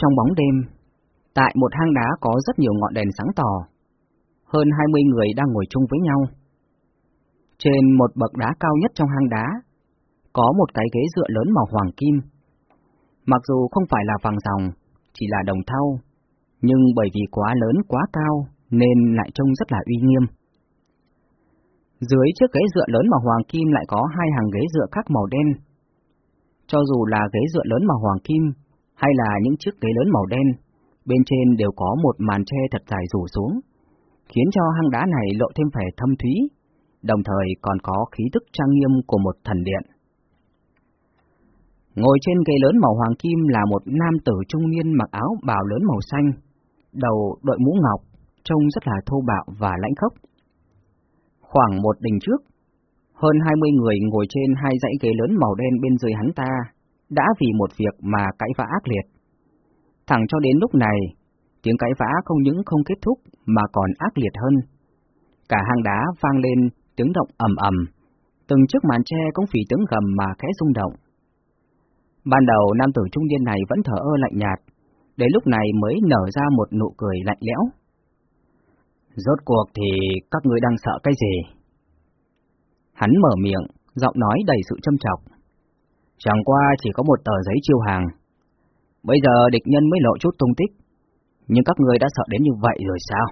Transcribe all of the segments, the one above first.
Trong bóng đêm, tại một hang đá có rất nhiều ngọn đèn sáng tỏ, hơn 20 người đang ngồi chung với nhau. Trên một bậc đá cao nhất trong hang đá, có một cái ghế dựa lớn màu hoàng kim. Mặc dù không phải là vàng ròng, chỉ là đồng thau, nhưng bởi vì quá lớn quá cao nên lại trông rất là uy nghiêm. Dưới chiếc ghế dựa lớn màu hoàng kim lại có hai hàng ghế dựa khác màu đen. Cho dù là ghế dựa lớn màu hoàng kim hay là những chiếc ghế lớn màu đen, bên trên đều có một màn tre thật dài rủ xuống, khiến cho hang đá này lộ thêm vẻ thâm thúy, đồng thời còn có khí tức trang nghiêm của một thần điện. Ngồi trên ghế lớn màu hoàng kim là một nam tử trung niên mặc áo bào lớn màu xanh, đầu đội mũ ngọc, trông rất là thô bạo và lãnh khốc. Khoảng một đình trước, hơn 20 người ngồi trên hai dãy ghế lớn màu đen bên dưới hắn ta, đã vì một việc mà cãi vã ác liệt. Thẳng cho đến lúc này, tiếng cãi vã không những không kết thúc mà còn ác liệt hơn. Cả hang đá vang lên tiếng động ầm ầm, từng chiếc màn tre cũng vì tiếng gầm mà khẽ rung động. Ban đầu nam tử trung niên này vẫn thở ơ lạnh nhạt, đến lúc này mới nở ra một nụ cười lạnh lẽo. Rốt cuộc thì các ngươi đang sợ cái gì? Hắn mở miệng, giọng nói đầy sự châm chọc. Chẳng qua chỉ có một tờ giấy chiêu hàng. Bây giờ địch nhân mới lộ chút tung tích, nhưng các người đã sợ đến như vậy rồi sao?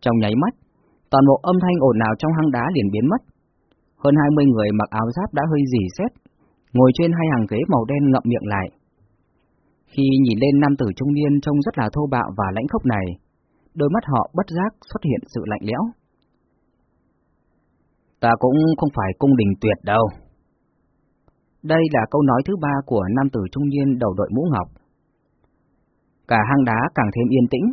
Trong nháy mắt, toàn bộ âm thanh ồn ào trong hang đá liền biến mất. Hơn 20 người mặc áo giáp đã hơi dì xét, ngồi trên hai hàng ghế màu đen ngậm miệng lại. Khi nhìn lên nam tử trung niên trông rất là thô bạo và lãnh khốc này, đôi mắt họ bất giác xuất hiện sự lạnh lẽo. Ta cũng không phải cung đình tuyệt đâu. Đây là câu nói thứ ba của nam tử trung niên đầu đội mũ ngọc. Cả hang đá càng thêm yên tĩnh,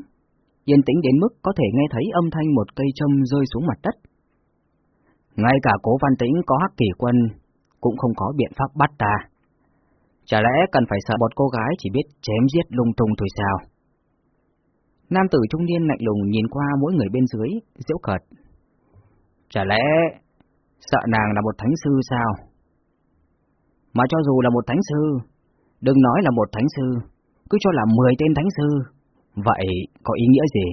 yên tĩnh đến mức có thể nghe thấy âm thanh một cây châm rơi xuống mặt đất. Ngay cả cố văn tĩnh có hắc kỳ quân cũng không có biện pháp bắt ta. Chả lẽ cần phải sợ bọn cô gái chỉ biết chém giết lung tung thôi sao? Nam tử trung niên lạnh lùng nhìn qua mỗi người bên dưới, diễu cợt. Chả lẽ sợ nàng là một thánh sư sao? Mà cho dù là một thánh sư, đừng nói là một thánh sư, cứ cho là 10 tên thánh sư, vậy có ý nghĩa gì?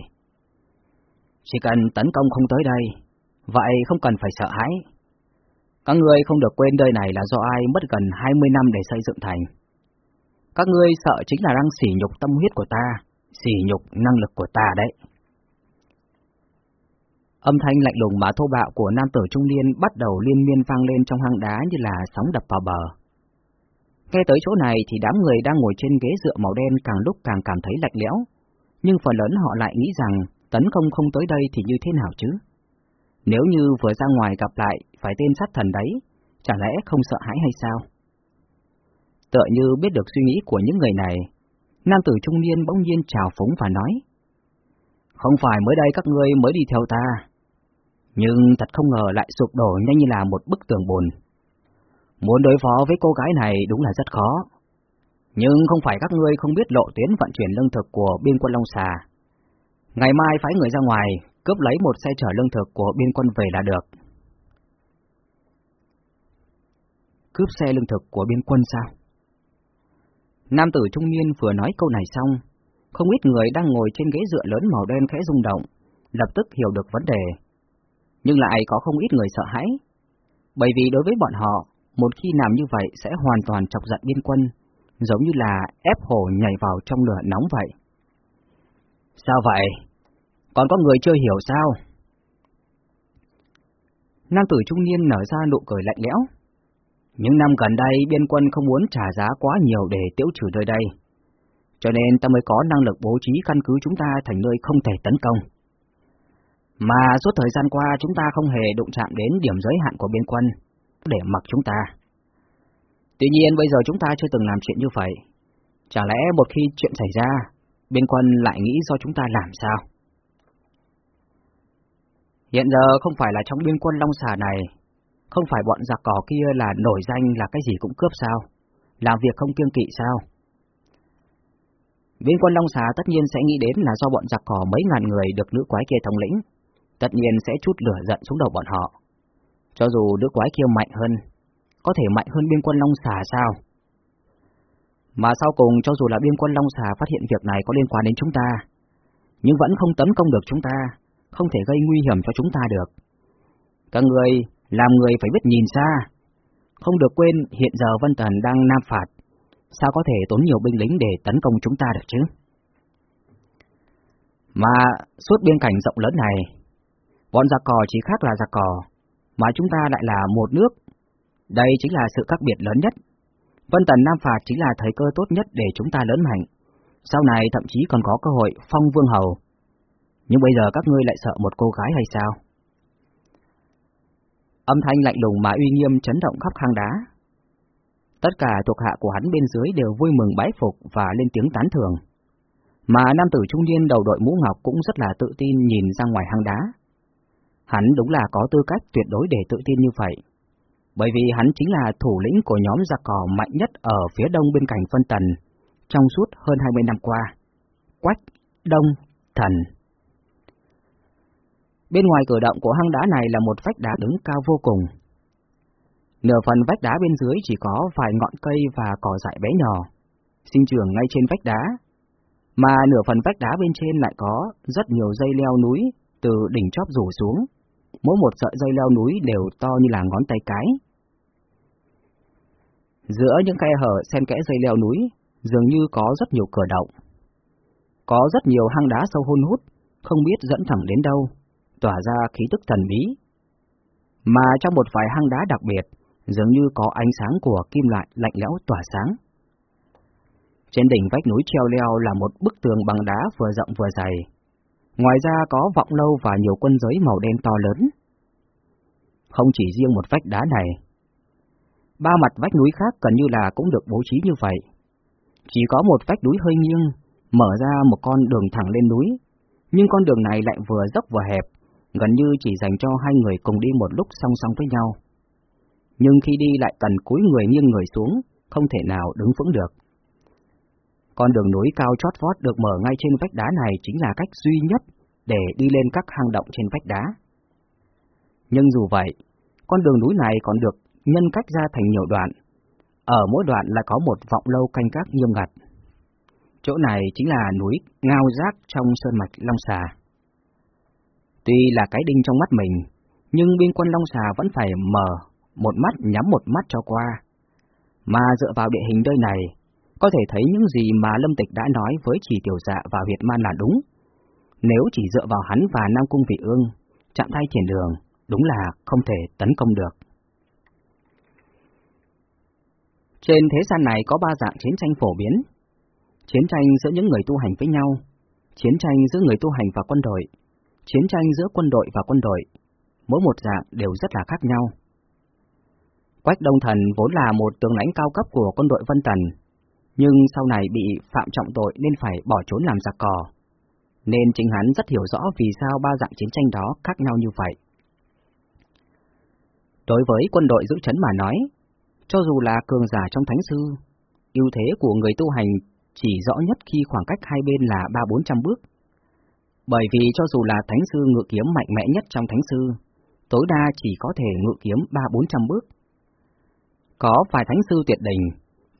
Chỉ cần tấn công không tới đây, vậy không cần phải sợ hãi. Các ngươi không được quên đời này là do ai mất gần 20 năm để xây dựng thành. Các ngươi sợ chính là đang sỉ nhục tâm huyết của ta, sỉ nhục năng lực của ta đấy. Âm thanh lạnh lùng mà thô bạo của nam tử trung niên bắt đầu liên miên vang lên trong hang đá như là sóng đập vào bờ. Nghe tới chỗ này thì đám người đang ngồi trên ghế dựa màu đen càng lúc càng cảm thấy lạnh lẽo, nhưng phần lớn họ lại nghĩ rằng tấn công không tới đây thì như thế nào chứ? Nếu như vừa ra ngoài gặp lại phải tên sát thần đấy, chả lẽ không sợ hãi hay sao? Tựa như biết được suy nghĩ của những người này, nam tử trung niên bỗng nhiên chào phúng và nói. Không phải mới đây các ngươi mới đi theo ta, nhưng thật không ngờ lại sụp đổ nhanh như là một bức tường bùn. Muốn đối phó với cô gái này đúng là rất khó. Nhưng không phải các ngươi không biết lộ tuyến vận chuyển lương thực của biên quân Long Xà. Ngày mai phái người ra ngoài, cướp lấy một xe chở lương thực của biên quân về là được. Cướp xe lương thực của biên quân sao? Nam tử trung niên vừa nói câu này xong, không ít người đang ngồi trên ghế dựa lớn màu đen khẽ rung động, lập tức hiểu được vấn đề. Nhưng lại có không ít người sợ hãi, bởi vì đối với bọn họ, một khi làm như vậy sẽ hoàn toàn chọc giận biên quân, giống như là ép hổ nhảy vào trong lửa nóng vậy. Sao vậy? Còn có người chưa hiểu sao? Nam tử trung niên nở ra nụ cười lạnh lẽo. Những năm gần đây biên quân không muốn trả giá quá nhiều để tiêu trừ nơi đây. Cho nên ta mới có năng lực bố trí căn cứ chúng ta thành nơi không thể tấn công. Mà suốt thời gian qua chúng ta không hề đụng chạm đến điểm giới hạn của biên quân, để mặc chúng ta. Tuy nhiên bây giờ chúng ta chưa từng làm chuyện như vậy. chả lẽ một khi chuyện xảy ra, biên quân lại nghĩ do chúng ta làm sao? Hiện giờ không phải là trong biên quân Long Xà này, không phải bọn giặc cỏ kia là nổi danh là cái gì cũng cướp sao? Làm việc không kiêng kỵ sao? Biên quân Long Xà tất nhiên sẽ nghĩ đến là do bọn giặc cỏ mấy ngàn người được nữ quái kia thống lĩnh, tất nhiên sẽ chút lửa giận xuống đầu bọn họ. Cho dù nữ quái kia mạnh hơn, có thể mạnh hơn biên quân Long Xà sao? Mà sau cùng cho dù là biên quân Long Xà phát hiện việc này có liên quan đến chúng ta, nhưng vẫn không tấn công được chúng ta, không thể gây nguy hiểm cho chúng ta được. Các người làm người phải biết nhìn xa, không được quên hiện giờ Vân Tần đang nam phạt, sao có thể tốn nhiều binh lính để tấn công chúng ta được chứ? Mà suốt biên cảnh rộng lớn này, bọn giặc cò chỉ khác là giặc cò, mà chúng ta lại là một nước. Đây chính là sự khác biệt lớn nhất. Vân Tần Nam Phạt chính là thời cơ tốt nhất để chúng ta lớn mạnh. Sau này thậm chí còn có cơ hội phong vương hầu. Nhưng bây giờ các ngươi lại sợ một cô gái hay sao? Âm thanh lạnh lùng mà uy nghiêm chấn động khắp hang đá. Tất cả thuộc hạ của hắn bên dưới đều vui mừng bái phục và lên tiếng tán thưởng. Mà nam tử trung niên đầu đội mũ ngọc cũng rất là tự tin nhìn ra ngoài hang đá. Hắn đúng là có tư cách tuyệt đối để tự tin như vậy. Bởi vì hắn chính là thủ lĩnh của nhóm giặc cỏ mạnh nhất ở phía đông bên cạnh phân tần, trong suốt hơn 20 năm qua. Quách, Đông, Thần. Bên ngoài cửa động của hang đá này là một vách đá đứng cao vô cùng. Nửa phần vách đá bên dưới chỉ có vài ngọn cây và cỏ dại bé nhỏ, sinh trưởng ngay trên vách đá, mà nửa phần vách đá bên trên lại có rất nhiều dây leo núi từ đỉnh chóp rủ xuống, mỗi một sợi dây leo núi đều to như là ngón tay cái. Giữa những khe hở xen kẽ dây leo núi, dường như có rất nhiều cửa động. Có rất nhiều hang đá sâu hun hút, không biết dẫn thẳng đến đâu, tỏa ra khí tức thần bí. Mà trong một vài hang đá đặc biệt, dường như có ánh sáng của kim loại lạnh lẽo tỏa sáng. Trên đỉnh vách núi treo leo là một bức tường bằng đá vừa rộng vừa dày. Ngoài ra có vọng lâu và nhiều quân giới màu đen to lớn. Không chỉ riêng một vách đá này, ba mặt vách núi khác gần như là cũng được bố trí như vậy. Chỉ có một vách núi hơi nghiêng, mở ra một con đường thẳng lên núi, nhưng con đường này lại vừa dốc vừa hẹp, gần như chỉ dành cho hai người cùng đi một lúc song song với nhau. Nhưng khi đi lại cần cúi người nghiêng người xuống, không thể nào đứng vững được. Con đường núi cao chót vót được mở ngay trên vách đá này chính là cách duy nhất để đi lên các hang động trên vách đá. Nhưng dù vậy, con đường núi này còn được nhân cách ra thành nhiều đoạn. Ở mỗi đoạn là có một vọng lâu canh gác nghiêm ngặt. Chỗ này chính là núi Ngao Giác trong sơn mạch Long Xà. Tuy là cái đinh trong mắt mình, nhưng biên quân Long Xà vẫn phải mở một mắt nhắm một mắt cho qua. Mà dựa vào địa hình nơi này, có thể thấy những gì mà Lâm Tịch đã nói với chỉ tiểu dạ và huyệt man là đúng. Nếu chỉ dựa vào hắn và Nam Cung Vị Ương, chạm tay triển đường, đúng là không thể tấn công được. Trên thế gian này có ba dạng chiến tranh phổ biến. Chiến tranh giữa những người tu hành với nhau, chiến tranh giữa người tu hành và quân đội, chiến tranh giữa quân đội và quân đội. Mỗi một dạng đều rất là khác nhau. Quách Đông Thần vốn là một tướng lãnh cao cấp của quân đội Vân Tần, nhưng sau này bị phạm trọng tội nên phải bỏ trốn làm giặc cò. Nên chính hắn rất hiểu rõ vì sao ba dạng chiến tranh đó khác nhau như vậy. Đối với quân đội giữ chấn mà nói, cho dù là cường giả trong thánh sư, ưu thế của người tu hành chỉ rõ nhất khi khoảng cách hai bên là ba bốn trăm bước. Bởi vì cho dù là thánh sư ngự kiếm mạnh mẽ nhất trong thánh sư, tối đa chỉ có thể ngự kiếm ba bốn trăm bước. Có vài thánh sư tuyệt đỉnh,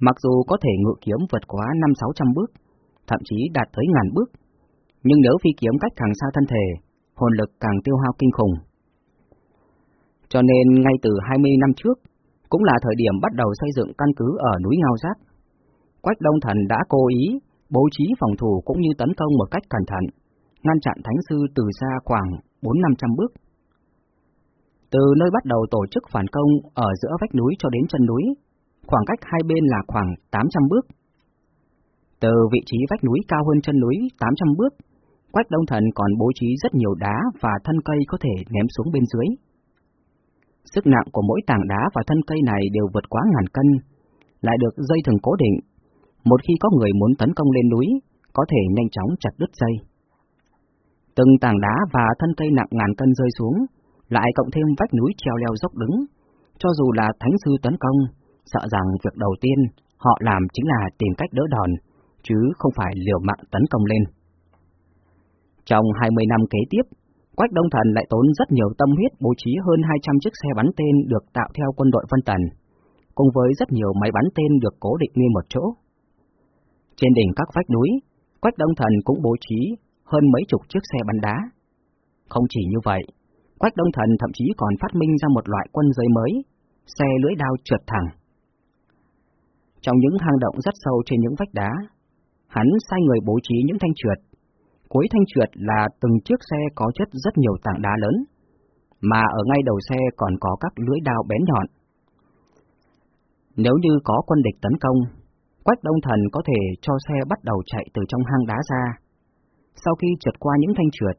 mặc dù có thể ngự kiếm vượt quá năm sáu trăm bước, thậm chí đạt tới ngàn bước, nhưng nếu phi kiếm cách càng xa thân thể, hồn lực càng tiêu hao kinh khủng. Cho nên ngay từ 20 năm trước, cũng là thời điểm bắt đầu xây dựng căn cứ ở núi Ngao Giác. Quách Đông Thần đã cố ý bố trí phòng thủ cũng như tấn công một cách cẩn thận, ngăn chặn Thánh Sư từ xa khoảng 4-500 bước. Từ nơi bắt đầu tổ chức phản công ở giữa vách núi cho đến chân núi, khoảng cách hai bên là khoảng 800 bước. Từ vị trí vách núi cao hơn chân núi 800 bước, Quách Đông Thần còn bố trí rất nhiều đá và thân cây có thể ném xuống bên dưới. Sức nặng của mỗi tảng đá và thân cây này đều vượt quá ngàn cân, lại được dây thừng cố định. Một khi có người muốn tấn công lên núi, có thể nhanh chóng chặt đứt dây. Từng tảng đá và thân cây nặng ngàn cân rơi xuống, lại cộng thêm vách núi treo leo dốc đứng. Cho dù là thánh sư tấn công, sợ rằng việc đầu tiên họ làm chính là tìm cách đỡ đòn, chứ không phải liều mạng tấn công lên. Trong 20 năm kế tiếp, Quách Đông Thần lại tốn rất nhiều tâm huyết bố trí hơn 200 chiếc xe bắn tên được tạo theo quân đội Vân Tần, cùng với rất nhiều máy bắn tên được cố định nguyên một chỗ. Trên đỉnh các vách núi, Quách Đông Thần cũng bố trí hơn mấy chục chiếc xe bắn đá. Không chỉ như vậy, Quách Đông Thần thậm chí còn phát minh ra một loại quân giới mới, xe lưỡi đao trượt thẳng. Trong những hang động rất sâu trên những vách đá, hắn sai người bố trí những thanh trượt. Cuối thanh trượt là từng chiếc xe có chất rất nhiều tảng đá lớn, mà ở ngay đầu xe còn có các lưỡi đao bén nhọn. Nếu như có quân địch tấn công, Quách Đông Thần có thể cho xe bắt đầu chạy từ trong hang đá ra. Sau khi trượt qua những thanh trượt,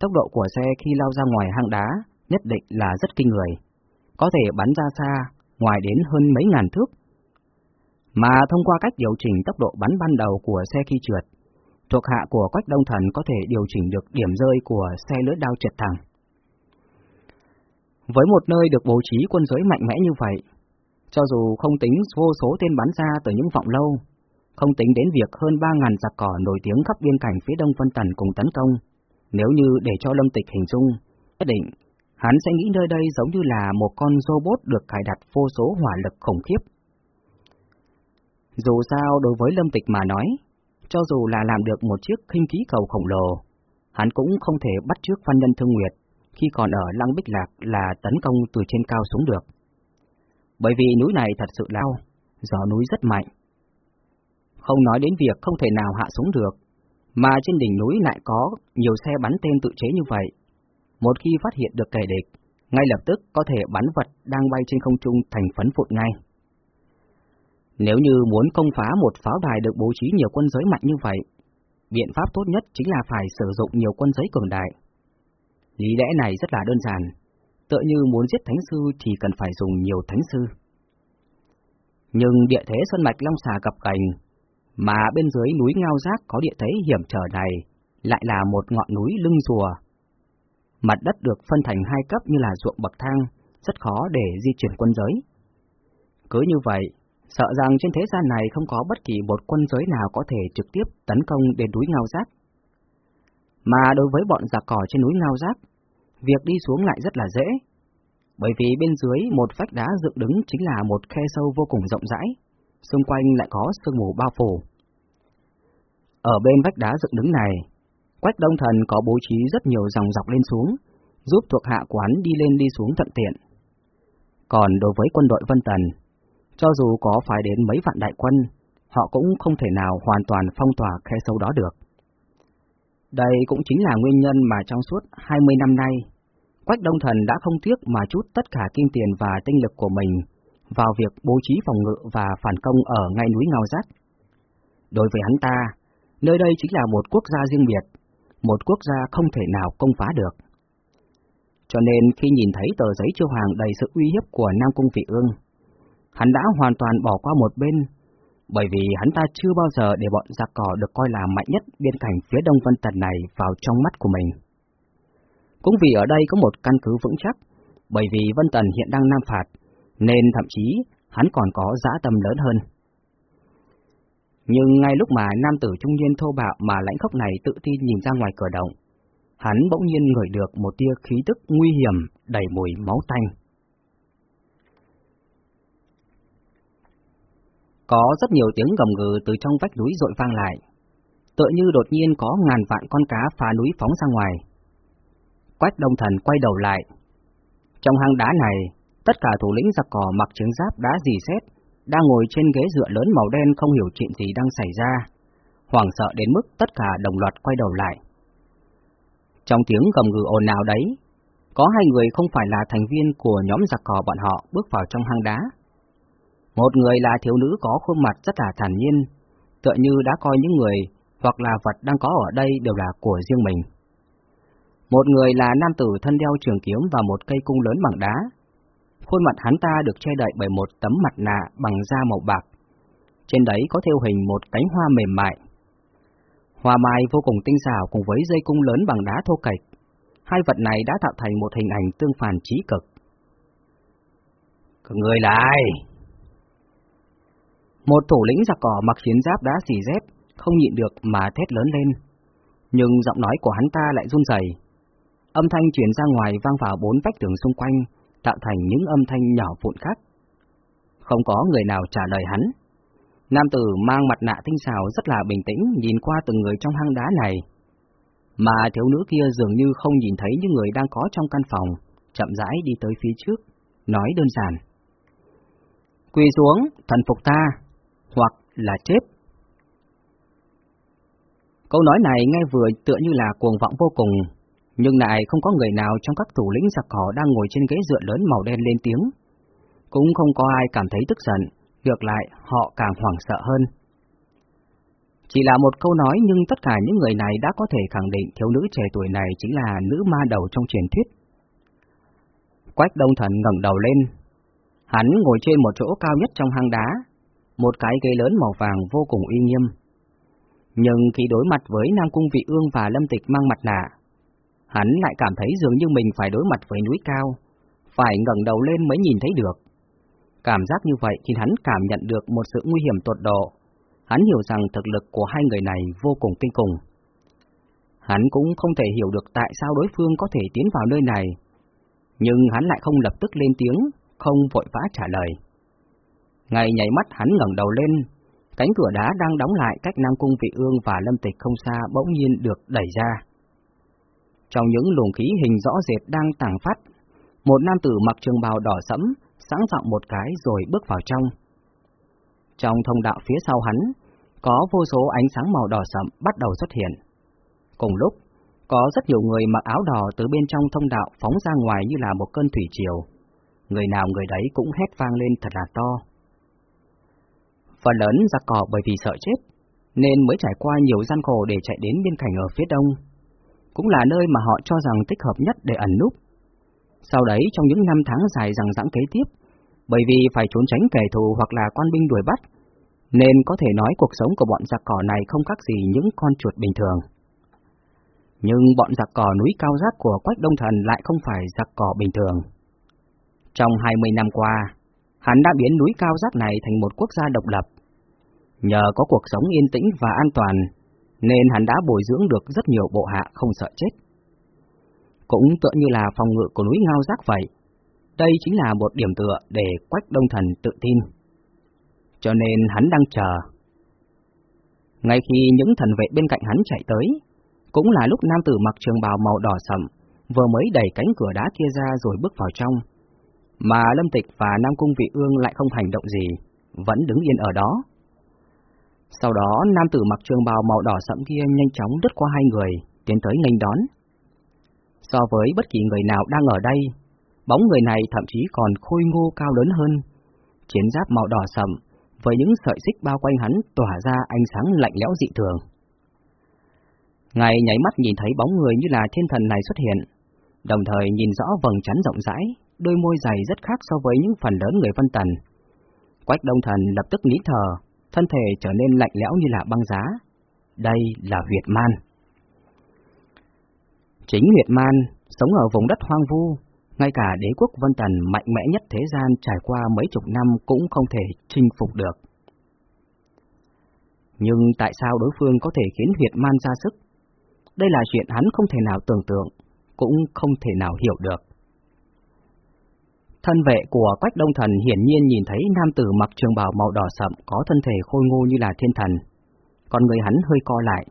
tốc độ của xe khi lao ra ngoài hang đá nhất định là rất kinh người, có thể bắn ra xa, ngoài đến hơn mấy ngàn thước. Mà thông qua cách điều chỉnh tốc độ bắn ban đầu của xe khi trượt, thuộc hạ của Quách Đông Thần có thể điều chỉnh được điểm rơi của xe lưỡi đao trượt thẳng. Với một nơi được bố trí quân giới mạnh mẽ như vậy, cho dù không tính vô số tên bắn ra từ những vọng lâu, không tính đến việc hơn 3.000 giặc cỏ nổi tiếng khắp biên cảnh phía đông Vân Tần cùng tấn công, nếu như để cho Lâm Tịch hình dung, nhất định, hắn sẽ nghĩ nơi đây giống như là một con robot được cài đặt vô số hỏa lực khủng khiếp. Dù sao đối với Lâm Tịch mà nói, cho dù là làm được một chiếc khinh khí cầu khổng lồ, hắn cũng không thể bắt trước Phan Nhân Thương Nguyệt khi còn ở Lăng Bích Lạc là tấn công từ trên cao xuống được. Bởi vì núi này thật sự lao, gió núi rất mạnh. Không nói đến việc không thể nào hạ xuống được, mà trên đỉnh núi lại có nhiều xe bắn tên tự chế như vậy. Một khi phát hiện được kẻ địch, ngay lập tức có thể bắn vật đang bay trên không trung thành phấn phụt ngay. Nếu như muốn công phá một pháo đài được bố trí nhiều quân giới mạnh như vậy, biện pháp tốt nhất chính là phải sử dụng nhiều quân giới cường đại. Lý lẽ này rất là đơn giản, tựa như muốn giết thánh sư thì cần phải dùng nhiều thánh sư. Nhưng địa thế Sơn Mạch Long Xà cập cành, mà bên dưới núi Ngao Giác có địa thế hiểm trở này lại là một ngọn núi lưng rùa. Mặt đất được phân thành hai cấp như là ruộng bậc thang, rất khó để di chuyển quân giới. Cứ như vậy, sợ rằng trên thế gian này không có bất kỳ một quân giới nào có thể trực tiếp tấn công đến núi Ngao Giác. Mà đối với bọn giặc cỏ trên núi Ngao Giác, việc đi xuống lại rất là dễ, bởi vì bên dưới một vách đá dựng đứng chính là một khe sâu vô cùng rộng rãi, xung quanh lại có sương mù bao phủ. Ở bên vách đá dựng đứng này, Quách Đông Thần có bố trí rất nhiều dòng dọc lên xuống, giúp thuộc hạ quán đi lên đi xuống thuận tiện. Còn đối với quân đội Vân Tần, cho dù có phải đến mấy vạn đại quân, họ cũng không thể nào hoàn toàn phong tỏa khe sâu đó được. Đây cũng chính là nguyên nhân mà trong suốt 20 năm nay, Quách Đông Thần đã không tiếc mà chút tất cả kim tiền và tinh lực của mình vào việc bố trí phòng ngự và phản công ở ngay núi Ngao Giác. Đối với hắn ta, nơi đây chính là một quốc gia riêng biệt, một quốc gia không thể nào công phá được. Cho nên khi nhìn thấy tờ giấy chiêu hàng đầy sự uy hiếp của Nam Cung Vị Ương, hắn đã hoàn toàn bỏ qua một bên, bởi vì hắn ta chưa bao giờ để bọn giặc cỏ được coi là mạnh nhất biên cảnh phía đông Vân Tần này vào trong mắt của mình. Cũng vì ở đây có một căn cứ vững chắc, bởi vì Vân Tần hiện đang nam phạt, nên thậm chí hắn còn có dã tâm lớn hơn. Nhưng ngay lúc mà nam tử trung niên thô bạo mà lãnh khốc này tự tin nhìn ra ngoài cửa động, hắn bỗng nhiên ngửi được một tia khí tức nguy hiểm đầy mùi máu tanh. Có rất nhiều tiếng gầm gừ từ trong vách núi rội vang lại, tựa như đột nhiên có ngàn vạn con cá phá núi phóng ra ngoài. Quách Đông Thần quay đầu lại. Trong hang đá này, tất cả thủ lĩnh giặc cỏ mặc trứng giáp đã dì xét, đang ngồi trên ghế dựa lớn màu đen không hiểu chuyện gì đang xảy ra, hoảng sợ đến mức tất cả đồng loạt quay đầu lại. Trong tiếng gầm gừ ồn ào đấy, có hai người không phải là thành viên của nhóm giặc cỏ bọn họ bước vào trong hang đá. Một người là thiếu nữ có khuôn mặt rất là thản nhiên, tựa như đã coi những người hoặc là vật đang có ở đây đều là của riêng mình. Một người là nam tử thân đeo trường kiếm và một cây cung lớn bằng đá. Khuôn mặt hắn ta được che đậy bởi một tấm mặt nạ bằng da màu bạc. Trên đấy có thêu hình một cánh hoa mềm mại. Hoa mai vô cùng tinh xảo cùng với dây cung lớn bằng đá thô kệch. Hai vật này đã tạo thành một hình ảnh tương phản trí cực. Người là ai? Một thủ lĩnh giặc cỏ mặc chiến giáp đã xì dép, không nhịn được mà thét lớn lên. Nhưng giọng nói của hắn ta lại run rẩy, Âm thanh truyền ra ngoài vang vào bốn vách tường xung quanh, tạo thành những âm thanh nhỏ vụn khác. Không có người nào trả lời hắn. Nam tử mang mặt nạ tinh xảo rất là bình tĩnh nhìn qua từng người trong hang đá này. Mà thiếu nữ kia dường như không nhìn thấy những người đang có trong căn phòng, chậm rãi đi tới phía trước, nói đơn giản. Quỳ xuống, thần phục ta, hoặc là chết. Câu nói này nghe vừa tựa như là cuồng vọng vô cùng, nhưng lại không có người nào trong các thủ lĩnh giặc cỏ đang ngồi trên ghế dựa lớn màu đen lên tiếng. Cũng không có ai cảm thấy tức giận, ngược lại họ càng hoảng sợ hơn. Chỉ là một câu nói nhưng tất cả những người này đã có thể khẳng định thiếu nữ trẻ tuổi này chính là nữ ma đầu trong truyền thuyết. Quách đông thần ngẩng đầu lên. Hắn ngồi trên một chỗ cao nhất trong hang đá, một cái ghế lớn màu vàng vô cùng uy nghiêm. Nhưng khi đối mặt với Nam Cung Vị Ương và Lâm Tịch mang mặt nạ, hắn lại cảm thấy dường như mình phải đối mặt với núi cao, phải ngẩng đầu lên mới nhìn thấy được. Cảm giác như vậy khiến hắn cảm nhận được một sự nguy hiểm tột độ. Hắn hiểu rằng thực lực của hai người này vô cùng kinh khủng. Hắn cũng không thể hiểu được tại sao đối phương có thể tiến vào nơi này, nhưng hắn lại không lập tức lên tiếng, không vội vã trả lời. Ngày nhảy mắt hắn ngẩng đầu lên, cánh cửa đá đang đóng lại cách Nam Cung Vị Ương và Lâm Tịch không xa bỗng nhiên được đẩy ra. Trong những luồng khí hình rõ rệt đang tàng phát, một nam tử mặc trường bào đỏ sẫm, sẵn giọng một cái rồi bước vào trong. Trong thông đạo phía sau hắn, có vô số ánh sáng màu đỏ sẫm bắt đầu xuất hiện. Cùng lúc, có rất nhiều người mặc áo đỏ từ bên trong thông đạo phóng ra ngoài như là một cơn thủy triều. Người nào người đấy cũng hét vang lên thật là to. Phần lớn giặc cỏ bởi vì sợ chết, nên mới trải qua nhiều gian khổ để chạy đến biên cảnh ở phía đông. Cũng là nơi mà họ cho rằng thích hợp nhất để ẩn núp. Sau đấy trong những năm tháng dài rằng rãng kế tiếp, bởi vì phải trốn tránh kẻ thù hoặc là quan binh đuổi bắt, nên có thể nói cuộc sống của bọn giặc cỏ này không khác gì những con chuột bình thường. Nhưng bọn giặc cỏ núi cao giác của Quách Đông Thần lại không phải giặc cỏ bình thường. Trong 20 năm qua, hắn đã biến núi cao giác này thành một quốc gia độc lập. Nhờ có cuộc sống yên tĩnh và an toàn, nên hắn đã bồi dưỡng được rất nhiều bộ hạ không sợ chết. Cũng tựa như là phòng ngự của núi ngao giác vậy, đây chính là một điểm tựa để Quách Đông Thần tự tin. Cho nên hắn đang chờ. Ngay khi những thần vệ bên cạnh hắn chạy tới, cũng là lúc nam tử mặc trường bào màu đỏ sậm, vừa mới đẩy cánh cửa đá kia ra rồi bước vào trong. Mà Lâm Tịch và Nam Cung Vị Ương lại không hành động gì, vẫn đứng yên ở đó. Sau đó, nam tử mặc trường bào màu đỏ sẫm kia nhanh chóng đứt qua hai người, tiến tới nghênh đón. So với bất kỳ người nào đang ở đây, bóng người này thậm chí còn khôi ngô cao lớn hơn. Chiến giáp màu đỏ sậm, với những sợi xích bao quanh hắn tỏa ra ánh sáng lạnh lẽo dị thường. Ngài nháy mắt nhìn thấy bóng người như là thiên thần này xuất hiện, đồng thời nhìn rõ vầng trán rộng rãi, đôi môi dày rất khác so với những phần lớn người văn tần. Quách đông thần lập tức nghĩ thờ, thân thể trở nên lạnh lẽo như là băng giá. Đây là huyệt man. Chính huyệt man, sống ở vùng đất hoang vu, ngay cả đế quốc vân tần mạnh mẽ nhất thế gian trải qua mấy chục năm cũng không thể chinh phục được. Nhưng tại sao đối phương có thể khiến huyệt man ra sức? Đây là chuyện hắn không thể nào tưởng tượng, cũng không thể nào hiểu được. Thân vệ của Quách Đông Thần hiển nhiên nhìn thấy nam tử mặc trường bào màu đỏ sậm có thân thể khôi ngô như là thiên thần, còn người hắn hơi co lại.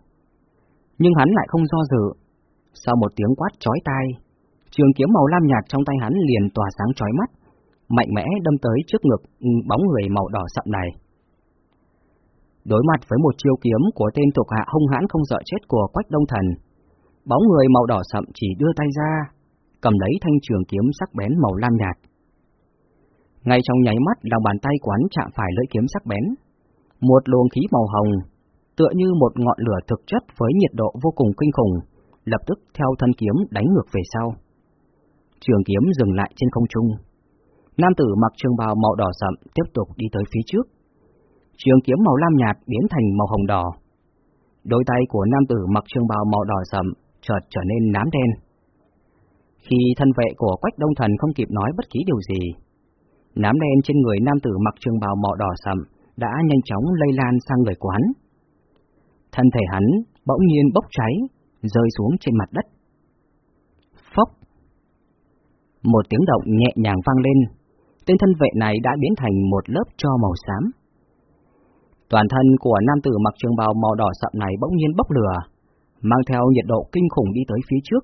Nhưng hắn lại không do dự. Sau một tiếng quát chói tai, trường kiếm màu lam nhạt trong tay hắn liền tỏa sáng chói mắt, mạnh mẽ đâm tới trước ngực ừ, bóng người màu đỏ sậm này. Đối mặt với một chiêu kiếm của tên thuộc hạ hung hãn không sợ chết của Quách Đông Thần, bóng người màu đỏ sậm chỉ đưa tay ra, cầm lấy thanh trường kiếm sắc bén màu lam nhạt. Ngay trong nháy mắt, lòng bàn tay quán chạm phải lưỡi kiếm sắc bén. Một luồng khí màu hồng, tựa như một ngọn lửa thực chất với nhiệt độ vô cùng kinh khủng, lập tức theo thân kiếm đánh ngược về sau. Trường kiếm dừng lại trên không trung. Nam tử mặc trường bào màu đỏ sậm tiếp tục đi tới phía trước. Trường kiếm màu lam nhạt biến thành màu hồng đỏ. Đôi tay của nam tử mặc trường bào màu đỏ sậm chợt trở nên nám đen. Khi thân vệ của Quách Đông Thần không kịp nói bất kỳ điều gì, nám đen trên người nam tử mặc trường bào màu đỏ sậm đã nhanh chóng lây lan sang người quán. Thân thể hắn bỗng nhiên bốc cháy, rơi xuống trên mặt đất. Phốc! Một tiếng động nhẹ nhàng vang lên, tên thân vệ này đã biến thành một lớp cho màu xám. Toàn thân của nam tử mặc trường bào màu đỏ sậm này bỗng nhiên bốc lửa, mang theo nhiệt độ kinh khủng đi tới phía trước.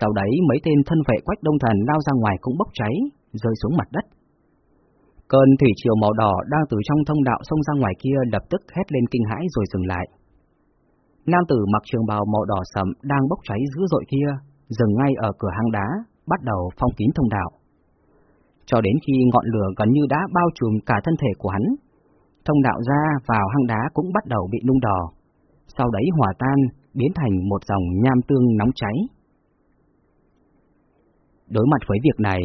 Sau đấy mấy tên thân vệ quách đông thần lao ra ngoài cũng bốc cháy, rơi xuống mặt đất. Cơn thủy triều màu đỏ đang từ trong thông đạo xông ra ngoài kia lập tức hét lên kinh hãi rồi dừng lại. Nam tử mặc trường bào màu đỏ sẫm đang bốc cháy dữ dội kia, dừng ngay ở cửa hang đá, bắt đầu phong kín thông đạo. Cho đến khi ngọn lửa gần như đã bao trùm cả thân thể của hắn, thông đạo ra vào hang đá cũng bắt đầu bị nung đỏ, sau đấy hòa tan, biến thành một dòng nham tương nóng cháy. Đối mặt với việc này,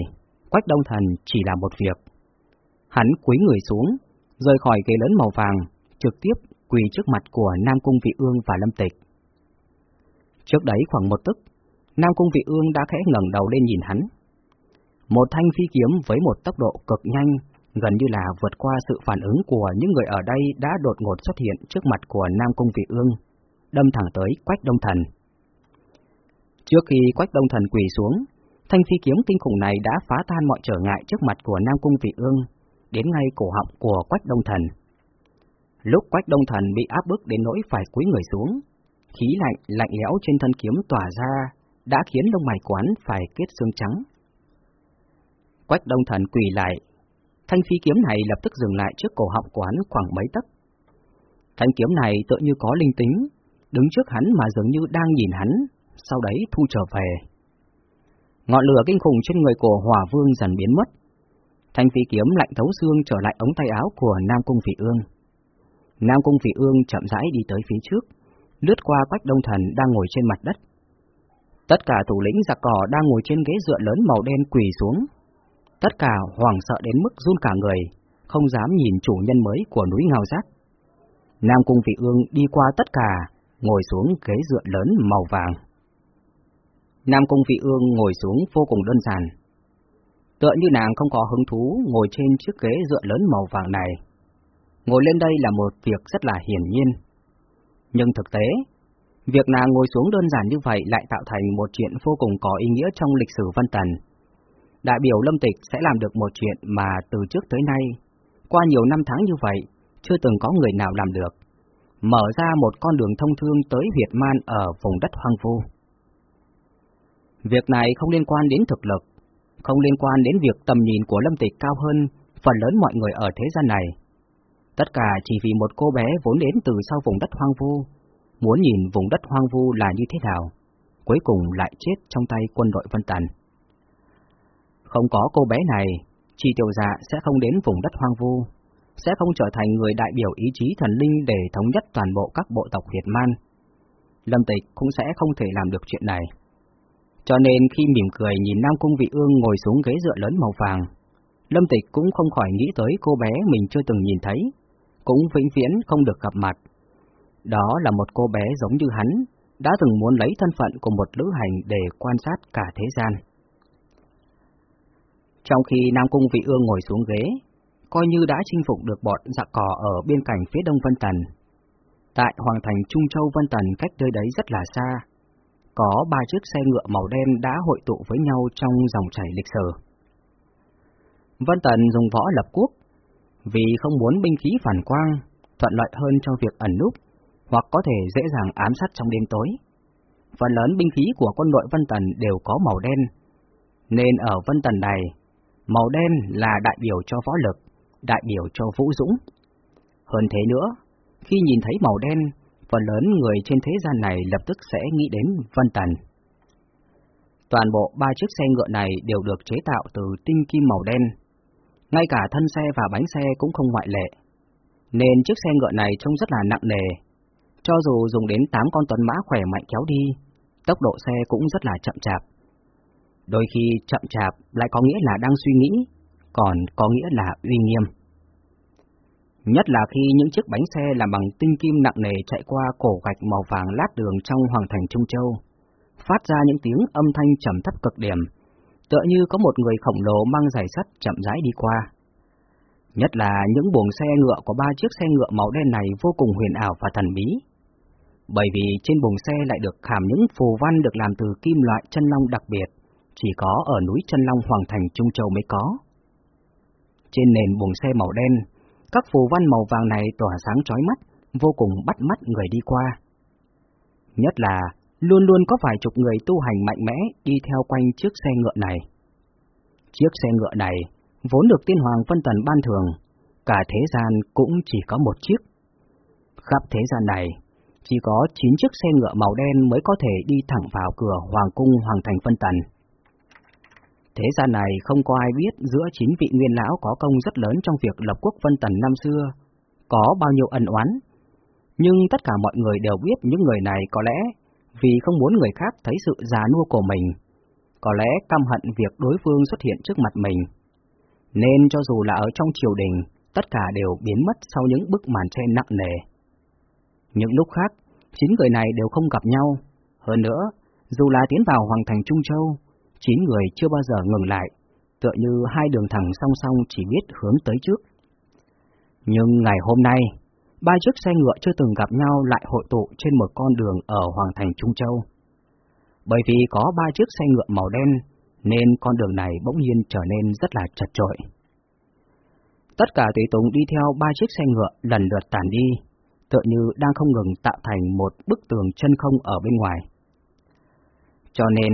Quách Đông Thần chỉ là một việc. Hắn cúi người xuống, rời khỏi ghế lớn màu vàng, trực tiếp quỳ trước mặt của Nam Cung Vị Ương và Lâm Tịch. Trước đấy khoảng một tức, Nam Cung Vị Ương đã khẽ ngẩng đầu lên nhìn hắn. Một thanh phi kiếm với một tốc độ cực nhanh, gần như là vượt qua sự phản ứng của những người ở đây đã đột ngột xuất hiện trước mặt của Nam Cung Vị Ương, đâm thẳng tới Quách Đông Thần. Trước khi Quách Đông Thần quỳ xuống, thanh phi kiếm kinh khủng này đã phá tan mọi trở ngại trước mặt của Nam Cung Vị Ương, đến ngay cổ họng của Quách Đông Thần. Lúc Quách Đông Thần bị áp bức đến nỗi phải cúi người xuống, khí lạnh lạnh lẽo trên thân kiếm tỏa ra đã khiến lông mày quán phải kết xương trắng. Quách Đông Thần quỳ lại, thanh phi kiếm này lập tức dừng lại trước cổ họng quán khoảng mấy tấc. Thanh kiếm này tựa như có linh tính, đứng trước hắn mà dường như đang nhìn hắn, sau đấy thu trở về. Ngọn lửa kinh khủng trên người của Hỏa Vương dần biến mất. Thanh phi kiếm lạnh thấu xương trở lại ống tay áo của Nam Cung Phỉ Ương. Nam Cung Phỉ Ương chậm rãi đi tới phía trước, lướt qua Quách Đông Thần đang ngồi trên mặt đất. Tất cả thủ lĩnh giặc cỏ đang ngồi trên ghế dựa lớn màu đen quỳ xuống. Tất cả hoảng sợ đến mức run cả người, không dám nhìn chủ nhân mới của núi Ngao Giác. Nam Cung Vị Ương đi qua tất cả, ngồi xuống ghế dựa lớn màu vàng. Nam Cung Vị Ương ngồi xuống vô cùng đơn giản. Tựa như nàng không có hứng thú ngồi trên chiếc ghế dựa lớn màu vàng này. Ngồi lên đây là một việc rất là hiển nhiên. Nhưng thực tế, việc nàng ngồi xuống đơn giản như vậy lại tạo thành một chuyện vô cùng có ý nghĩa trong lịch sử văn Tần. Đại biểu Lâm Tịch sẽ làm được một chuyện mà từ trước tới nay, qua nhiều năm tháng như vậy, chưa từng có người nào làm được. Mở ra một con đường thông thương tới huyệt man ở vùng đất hoang vu. Việc này không liên quan đến thực lực, không liên quan đến việc tầm nhìn của Lâm Tịch cao hơn phần lớn mọi người ở thế gian này. Tất cả chỉ vì một cô bé vốn đến từ sau vùng đất hoang vu, muốn nhìn vùng đất hoang vu là như thế nào, cuối cùng lại chết trong tay quân đội Vân Tần. Không có cô bé này, Chi Tiểu Dạ sẽ không đến vùng đất hoang vu, sẽ không trở thành người đại biểu ý chí thần linh để thống nhất toàn bộ các bộ tộc Việt Man. Lâm Tịch cũng sẽ không thể làm được chuyện này. Cho nên khi mỉm cười nhìn Nam Cung Vị Ương ngồi xuống ghế dựa lớn màu vàng, Lâm Tịch cũng không khỏi nghĩ tới cô bé mình chưa từng nhìn thấy, cũng vĩnh viễn không được gặp mặt. Đó là một cô bé giống như hắn, đã từng muốn lấy thân phận của một lữ hành để quan sát cả thế gian. Trong khi Nam Cung Vị Ương ngồi xuống ghế, coi như đã chinh phục được bọn giặc cỏ ở biên cảnh phía đông Vân Tần. Tại Hoàng thành Trung Châu Vân Tần cách nơi đấy rất là xa, có ba chiếc xe ngựa màu đen đã hội tụ với nhau trong dòng chảy lịch sử. Vân Tần dùng võ lập quốc, vì không muốn binh khí phản quang, thuận lợi hơn cho việc ẩn núp, hoặc có thể dễ dàng ám sát trong đêm tối. Phần lớn binh khí của quân đội Vân Tần đều có màu đen, nên ở Vân Tần này, màu đen là đại biểu cho võ lực, đại biểu cho vũ dũng. Hơn thế nữa, khi nhìn thấy màu đen, phần lớn người trên thế gian này lập tức sẽ nghĩ đến Vân Tần. Toàn bộ ba chiếc xe ngựa này đều được chế tạo từ tinh kim màu đen, ngay cả thân xe và bánh xe cũng không ngoại lệ, nên chiếc xe ngựa này trông rất là nặng nề. Cho dù dùng đến 8 con tuấn mã khỏe mạnh kéo đi, tốc độ xe cũng rất là chậm chạp. Đôi khi chậm chạp lại có nghĩa là đang suy nghĩ, còn có nghĩa là uy nghiêm. Nhất là khi những chiếc bánh xe làm bằng tinh kim nặng nề chạy qua cổ gạch màu vàng lát đường trong hoàng thành Trung Châu, phát ra những tiếng âm thanh trầm thấp cực điểm, tựa như có một người khổng lồ mang giày sắt chậm rãi đi qua. Nhất là những buồng xe ngựa của ba chiếc xe ngựa màu đen này vô cùng huyền ảo và thần bí. Bởi vì trên buồng xe lại được khảm những phù văn được làm từ kim loại chân long đặc biệt, chỉ có ở núi chân long Hoàng Thành Trung Châu mới có. Trên nền buồng xe màu đen, các phù văn màu vàng này tỏa sáng chói mắt, vô cùng bắt mắt người đi qua. Nhất là, luôn luôn có vài chục người tu hành mạnh mẽ đi theo quanh chiếc xe ngựa này. Chiếc xe ngựa này vốn được tiên hoàng phân tần ban thường, cả thế gian cũng chỉ có một chiếc. Khắp thế gian này, chỉ có 9 chiếc xe ngựa màu đen mới có thể đi thẳng vào cửa Hoàng cung Hoàng thành phân tần. Thế gian này không có ai biết giữa chín vị nguyên lão có công rất lớn trong việc lập quốc vân tần năm xưa, có bao nhiêu ân oán. Nhưng tất cả mọi người đều biết những người này có lẽ vì không muốn người khác thấy sự già nua của mình, có lẽ căm hận việc đối phương xuất hiện trước mặt mình. Nên cho dù là ở trong triều đình, tất cả đều biến mất sau những bức màn che nặng nề. Những lúc khác, chín người này đều không gặp nhau. Hơn nữa, dù là tiến vào Hoàng thành Trung Châu, chín người chưa bao giờ ngừng lại, tựa như hai đường thẳng song song chỉ biết hướng tới trước. Nhưng ngày hôm nay, ba chiếc xe ngựa chưa từng gặp nhau lại hội tụ trên một con đường ở Hoàng thành Trung Châu. Bởi vì có ba chiếc xe ngựa màu đen, nên con đường này bỗng nhiên trở nên rất là chật trội. Tất cả tùy tùng đi theo ba chiếc xe ngựa lần lượt tàn đi, tựa như đang không ngừng tạo thành một bức tường chân không ở bên ngoài. Cho nên,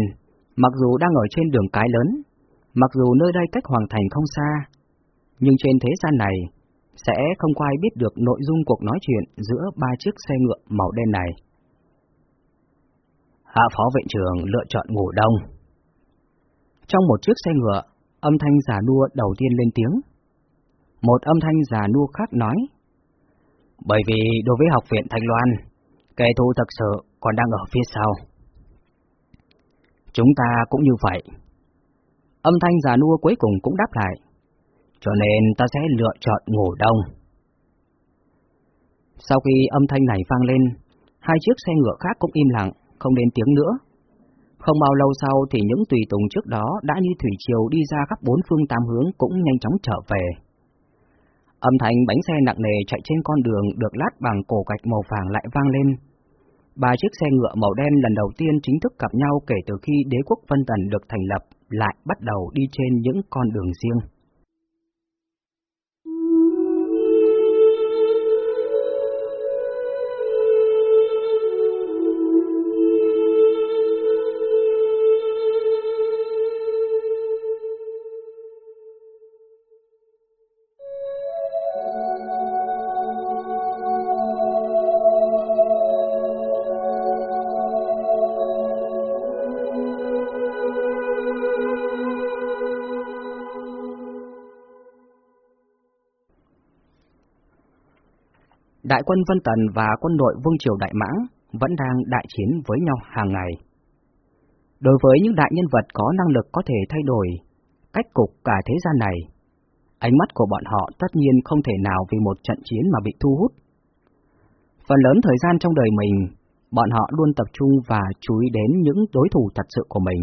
mặc dù đang ở trên đường cái lớn, mặc dù nơi đây cách Hoàng Thành không xa, nhưng trên thế gian này sẽ không có ai biết được nội dung cuộc nói chuyện giữa ba chiếc xe ngựa màu đen này. Hạ phó viện trưởng lựa chọn ngủ đông. Trong một chiếc xe ngựa, âm thanh giả nua đầu tiên lên tiếng. Một âm thanh giả nua khác nói. Bởi vì đối với học viện Thanh Loan, kẻ thù thật sự còn đang ở phía sau. Chúng ta cũng như vậy. Âm thanh già nua cuối cùng cũng đáp lại. Cho nên ta sẽ lựa chọn ngủ đông. Sau khi âm thanh này vang lên, hai chiếc xe ngựa khác cũng im lặng, không đến tiếng nữa. Không bao lâu sau thì những tùy tùng trước đó đã như thủy triều đi ra khắp bốn phương tám hướng cũng nhanh chóng trở về. Âm thanh bánh xe nặng nề chạy trên con đường được lát bằng cổ gạch màu vàng lại vang lên. Ba chiếc xe ngựa màu đen lần đầu tiên chính thức gặp nhau kể từ khi đế quốc Vân Tần được thành lập lại bắt đầu đi trên những con đường riêng. Đại quân Vân Tần và quân đội Vương Triều Đại Mãng vẫn đang đại chiến với nhau hàng ngày. Đối với những đại nhân vật có năng lực có thể thay đổi cách cục cả thế gian này, ánh mắt của bọn họ tất nhiên không thể nào vì một trận chiến mà bị thu hút. Phần lớn thời gian trong đời mình, bọn họ luôn tập trung và chú ý đến những đối thủ thật sự của mình.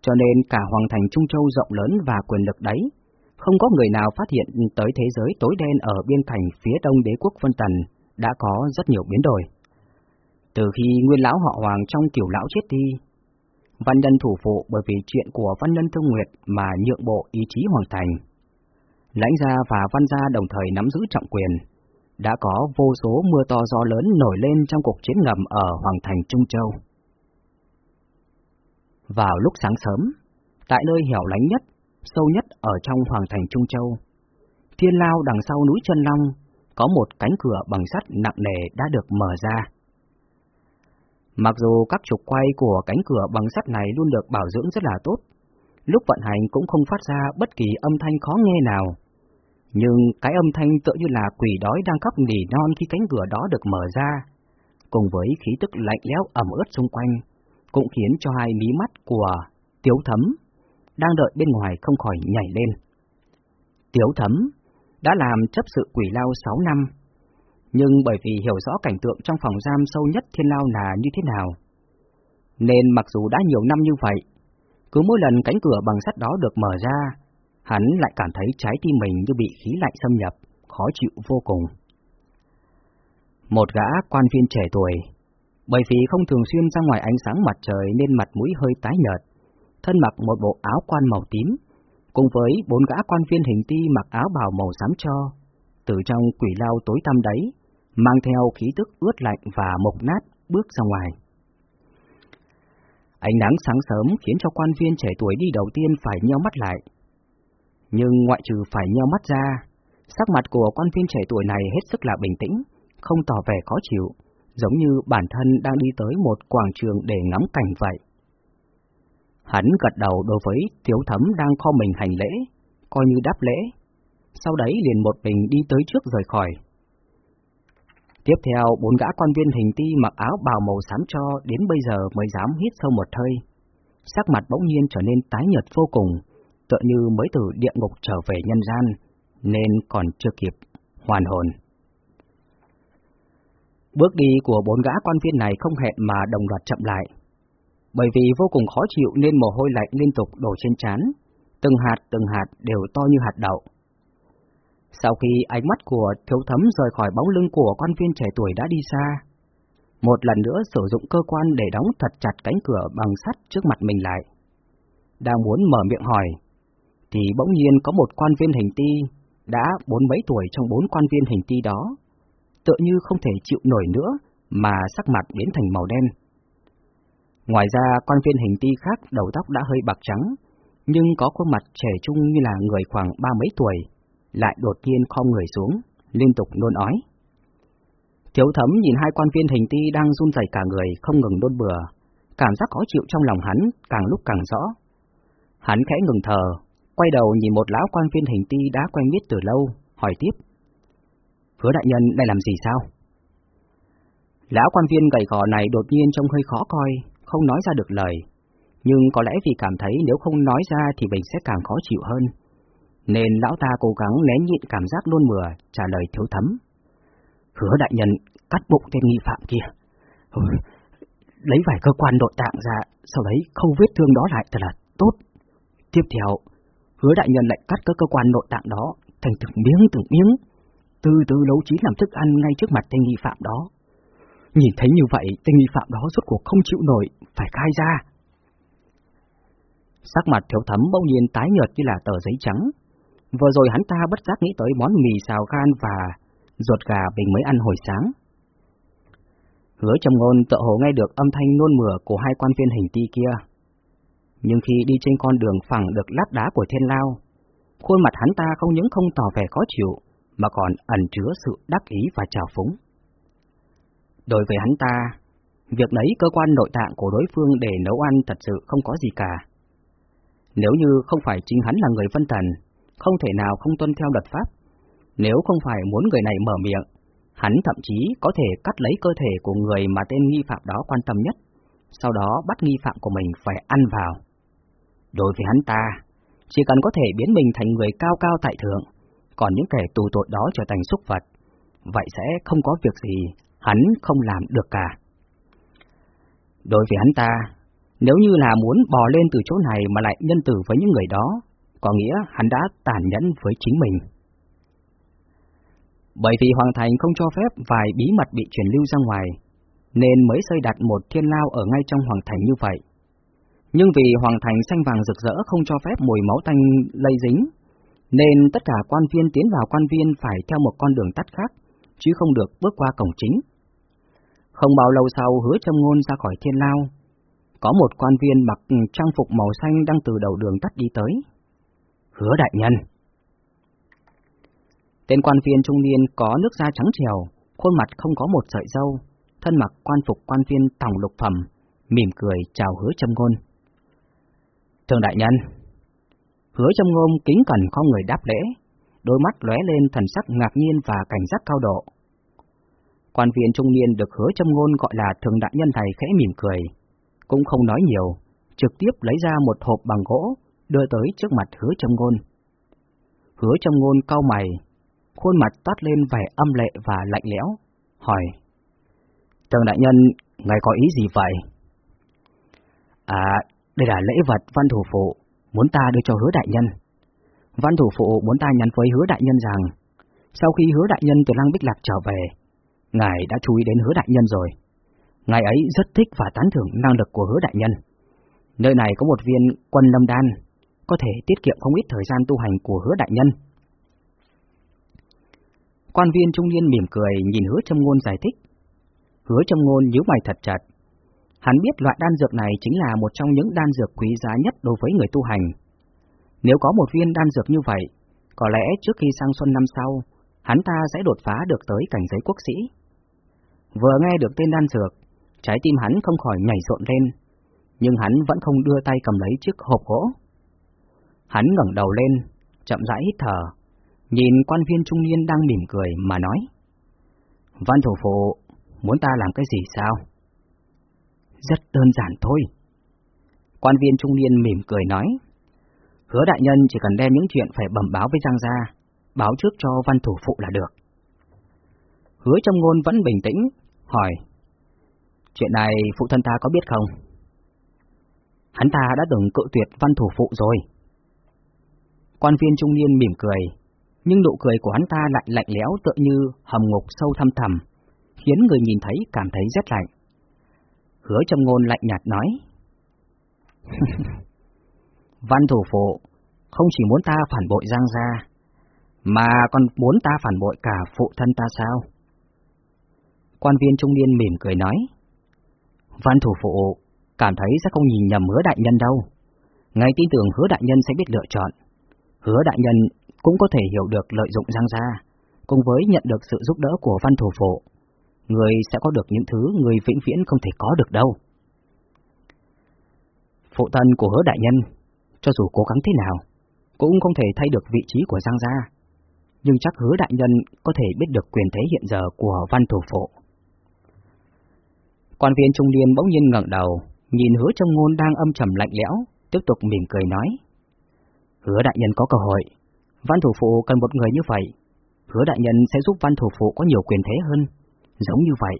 Cho nên cả Hoàng thành Trung Châu rộng lớn và quyền lực đấy không có người nào phát hiện tới thế giới tối đen ở biên thành phía đông đế quốc Vân Tần đã có rất nhiều biến đổi. Từ khi nguyên lão họ Hoàng trong kiểu lão chết đi, văn nhân thủ phụ bởi vì chuyện của văn nhân thương nguyệt mà nhượng bộ ý chí hoàng thành. Lãnh gia và văn gia đồng thời nắm giữ trọng quyền, đã có vô số mưa to gió lớn nổi lên trong cuộc chiến ngầm ở Hoàng thành Trung Châu. Vào lúc sáng sớm, tại nơi hẻo lánh nhất sâu nhất ở trong hoàng thành Trung Châu. Thiên lao đằng sau núi Trân Long, có một cánh cửa bằng sắt nặng nề đã được mở ra. Mặc dù các trục quay của cánh cửa bằng sắt này luôn được bảo dưỡng rất là tốt, lúc vận hành cũng không phát ra bất kỳ âm thanh khó nghe nào. Nhưng cái âm thanh tựa như là quỷ đói đang khóc nỉ non khi cánh cửa đó được mở ra, cùng với khí tức lạnh lẽo ẩm ướt xung quanh, cũng khiến cho hai mí mắt của Tiếu Thấm đang đợi bên ngoài không khỏi nhảy lên. Tiếu thấm đã làm chấp sự quỷ lao 6 năm, nhưng bởi vì hiểu rõ cảnh tượng trong phòng giam sâu nhất thiên lao là như thế nào, nên mặc dù đã nhiều năm như vậy, cứ mỗi lần cánh cửa bằng sắt đó được mở ra, hắn lại cảm thấy trái tim mình như bị khí lạnh xâm nhập, khó chịu vô cùng. Một gã quan viên trẻ tuổi, bởi vì không thường xuyên ra ngoài ánh sáng mặt trời nên mặt mũi hơi tái nhợt, thân mặc một bộ áo quan màu tím, cùng với bốn gã quan viên hình ti mặc áo bào màu xám cho, từ trong quỷ lao tối tăm đấy, mang theo khí tức ướt lạnh và mộc nát bước ra ngoài. Ánh nắng sáng sớm khiến cho quan viên trẻ tuổi đi đầu tiên phải nheo mắt lại. Nhưng ngoại trừ phải nheo mắt ra, sắc mặt của quan viên trẻ tuổi này hết sức là bình tĩnh, không tỏ vẻ khó chịu, giống như bản thân đang đi tới một quảng trường để ngắm cảnh vậy. Hắn gật đầu đối với thiếu thấm đang kho mình hành lễ, coi như đáp lễ, sau đấy liền một mình đi tới trước rời khỏi. Tiếp theo, bốn gã quan viên hình ti mặc áo bào màu xám cho đến bây giờ mới dám hít sâu một hơi. Sắc mặt bỗng nhiên trở nên tái nhợt vô cùng, tựa như mới từ địa ngục trở về nhân gian, nên còn chưa kịp hoàn hồn. Bước đi của bốn gã quan viên này không hẹn mà đồng loạt chậm lại. Bởi vì vô cùng khó chịu nên mồ hôi lạnh liên tục đổ trên trán, từng hạt từng hạt đều to như hạt đậu. Sau khi ánh mắt của thiếu thấm rời khỏi bóng lưng của quan viên trẻ tuổi đã đi xa, một lần nữa sử dụng cơ quan để đóng thật chặt cánh cửa bằng sắt trước mặt mình lại. Đang muốn mở miệng hỏi, thì bỗng nhiên có một quan viên hình ti đã bốn mấy tuổi trong bốn quan viên hình ti đó, tựa như không thể chịu nổi nữa mà sắc mặt biến thành màu đen. Ngoài ra, quan viên hình ti khác đầu tóc đã hơi bạc trắng, nhưng có khuôn mặt trẻ trung như là người khoảng ba mấy tuổi, lại đột nhiên khom người xuống, liên tục nôn ói. Thiếu thấm nhìn hai quan viên hình ti đang run rẩy cả người, không ngừng nôn bừa, cảm giác khó chịu trong lòng hắn càng lúc càng rõ. Hắn khẽ ngừng thở, quay đầu nhìn một lão quan viên hình ti đã quen biết từ lâu, hỏi tiếp. Hứa đại nhân đây làm gì sao? Lão quan viên gầy gò này đột nhiên trông hơi khó coi, không nói ra được lời, nhưng có lẽ vì cảm thấy nếu không nói ra thì mình sẽ càng khó chịu hơn, nên lão ta cố gắng nén nhịn cảm giác luôn mừa, trả lời thiếu thấm. Hứa đại nhân cắt bụng tên nghi phạm kia. Ừ, lấy vài cơ quan nội tạng ra, sau đấy không vết thương đó lại thật là tốt. Tiếp theo, hứa đại nhân lại cắt các cơ quan nội tạng đó thành từng miếng từng miếng, từ từ nấu chín làm thức ăn ngay trước mặt tên nghi phạm đó. Nhìn thấy như vậy, tên nghi phạm đó rốt cuộc không chịu nổi, phải khai ra. Sắc mặt thiếu thấm bỗng nhiên tái nhợt như là tờ giấy trắng, Vừa rồi hắn ta bất giác nghĩ tới món mì xào gan và ruột gà mình mới ăn hồi sáng. Hứa trầm ngôn tự hồ nghe được âm thanh nôn mửa của hai quan viên hình ti kia. Nhưng khi đi trên con đường phẳng được lát đá của thiên lao, khuôn mặt hắn ta không những không tỏ vẻ khó chịu, mà còn ẩn chứa sự đắc ý và trào phúng. Đối với hắn ta, việc lấy cơ quan nội tạng của đối phương để nấu ăn thật sự không có gì cả. Nếu như không phải chính hắn là người phân thần, không thể nào không tuân theo luật pháp. Nếu không phải muốn người này mở miệng, hắn thậm chí có thể cắt lấy cơ thể của người mà tên nghi phạm đó quan tâm nhất, sau đó bắt nghi phạm của mình phải ăn vào. Đối với hắn ta, chỉ cần có thể biến mình thành người cao cao tại thượng, còn những kẻ tù tội đó trở thành súc vật, vậy sẽ không có việc gì hắn không làm được cả. Đối với hắn ta, nếu như là muốn bò lên từ chỗ này mà lại nhân tử với những người đó, có nghĩa hắn đã tàn nhẫn với chính mình. Bởi vì Hoàng Thành không cho phép vài bí mật bị truyền lưu ra ngoài, nên mới xây đặt một thiên lao ở ngay trong Hoàng Thành như vậy. Nhưng vì Hoàng Thành xanh vàng rực rỡ không cho phép mùi máu tanh lây dính, nên tất cả quan viên tiến vào quan viên phải theo một con đường tắt khác, chứ không được bước qua cổng chính. Không bao lâu sau hứa châm ngôn ra khỏi thiên lao, có một quan viên mặc trang phục màu xanh đang từ đầu đường tắt đi tới. Hứa đại nhân. Tên quan viên trung niên có nước da trắng trèo, khuôn mặt không có một sợi râu, thân mặc quan phục quan viên tổng lục phẩm, mỉm cười chào hứa châm ngôn. Thường đại nhân. Hứa châm ngôn kính cẩn không người đáp lễ, đôi mắt lóe lên thần sắc ngạc nhiên và cảnh giác cao độ. Quan viên trung niên được hứa châm ngôn gọi là thường đại nhân này khẽ mỉm cười, cũng không nói nhiều, trực tiếp lấy ra một hộp bằng gỗ, đưa tới trước mặt hứa trong ngôn. Hứa trong ngôn cau mày, khuôn mặt toát lên vẻ âm lệ và lạnh lẽo, hỏi. thường đại nhân, ngài có ý gì vậy? À, đây là lễ vật văn thủ phụ, muốn ta đưa cho hứa đại nhân. Văn thủ phụ muốn ta nhắn với hứa đại nhân rằng, sau khi hứa đại nhân từ Lăng Bích Lạc trở về, ngài đã chú ý đến hứa đại nhân rồi. Ngài ấy rất thích và tán thưởng năng lực của hứa đại nhân. Nơi này có một viên quân lâm đan, có thể tiết kiệm không ít thời gian tu hành của hứa đại nhân. Quan viên trung niên mỉm cười nhìn hứa châm ngôn giải thích. Hứa châm ngôn nhíu mày thật chặt. Hắn biết loại đan dược này chính là một trong những đan dược quý giá nhất đối với người tu hành. Nếu có một viên đan dược như vậy, có lẽ trước khi sang xuân năm sau, hắn ta sẽ đột phá được tới cảnh giới quốc sĩ. Vừa nghe được tên đan dược, trái tim hắn không khỏi nhảy rộn lên, nhưng hắn vẫn không đưa tay cầm lấy chiếc hộp gỗ. Hắn ngẩng đầu lên, chậm rãi hít thở, nhìn quan viên trung niên đang mỉm cười mà nói. Văn thủ phụ, muốn ta làm cái gì sao? Rất đơn giản thôi. Quan viên trung niên mỉm cười nói. Hứa đại nhân chỉ cần đem những chuyện phải bẩm báo với Giang gia, báo trước cho văn thủ phụ là được. Hứa trong ngôn vẫn bình tĩnh, hỏi. Chuyện này phụ thân ta có biết không? Hắn ta đã từng cự tuyệt văn thủ phụ rồi. Quan viên trung niên mỉm cười, nhưng nụ cười của hắn ta lại lạnh lẽo tựa như hầm ngục sâu thăm thầm, khiến người nhìn thấy cảm thấy rất lạnh. Hứa trong ngôn lạnh nhạt nói. Văn thủ phụ, không chỉ muốn ta phản bội Giang gia, mà còn muốn ta phản bội cả phụ thân ta sao? Quan viên trung niên mỉm cười nói. Văn thủ phụ, cảm thấy sẽ không nhìn nhầm hứa đại nhân đâu. Ngay tin tưởng hứa đại nhân sẽ biết lựa chọn. Hứa đại nhân cũng có thể hiểu được lợi dụng Giang gia, cùng với nhận được sự giúp đỡ của văn thủ phụ. Người sẽ có được những thứ người vĩnh viễn không thể có được đâu. Phụ thân của hứa đại nhân, cho dù cố gắng thế nào, cũng không thể thay được vị trí của Giang gia. Nhưng chắc hứa đại nhân có thể biết được quyền thế hiện giờ của văn thủ phụ. Quan viên trung niên bỗng nhiên ngẩng đầu, nhìn hứa trong ngôn đang âm trầm lạnh lẽo, tiếp tục mỉm cười nói. Hứa đại nhân có cơ hội, văn thủ phụ cần một người như vậy. Hứa đại nhân sẽ giúp văn thủ phụ có nhiều quyền thế hơn. Giống như vậy,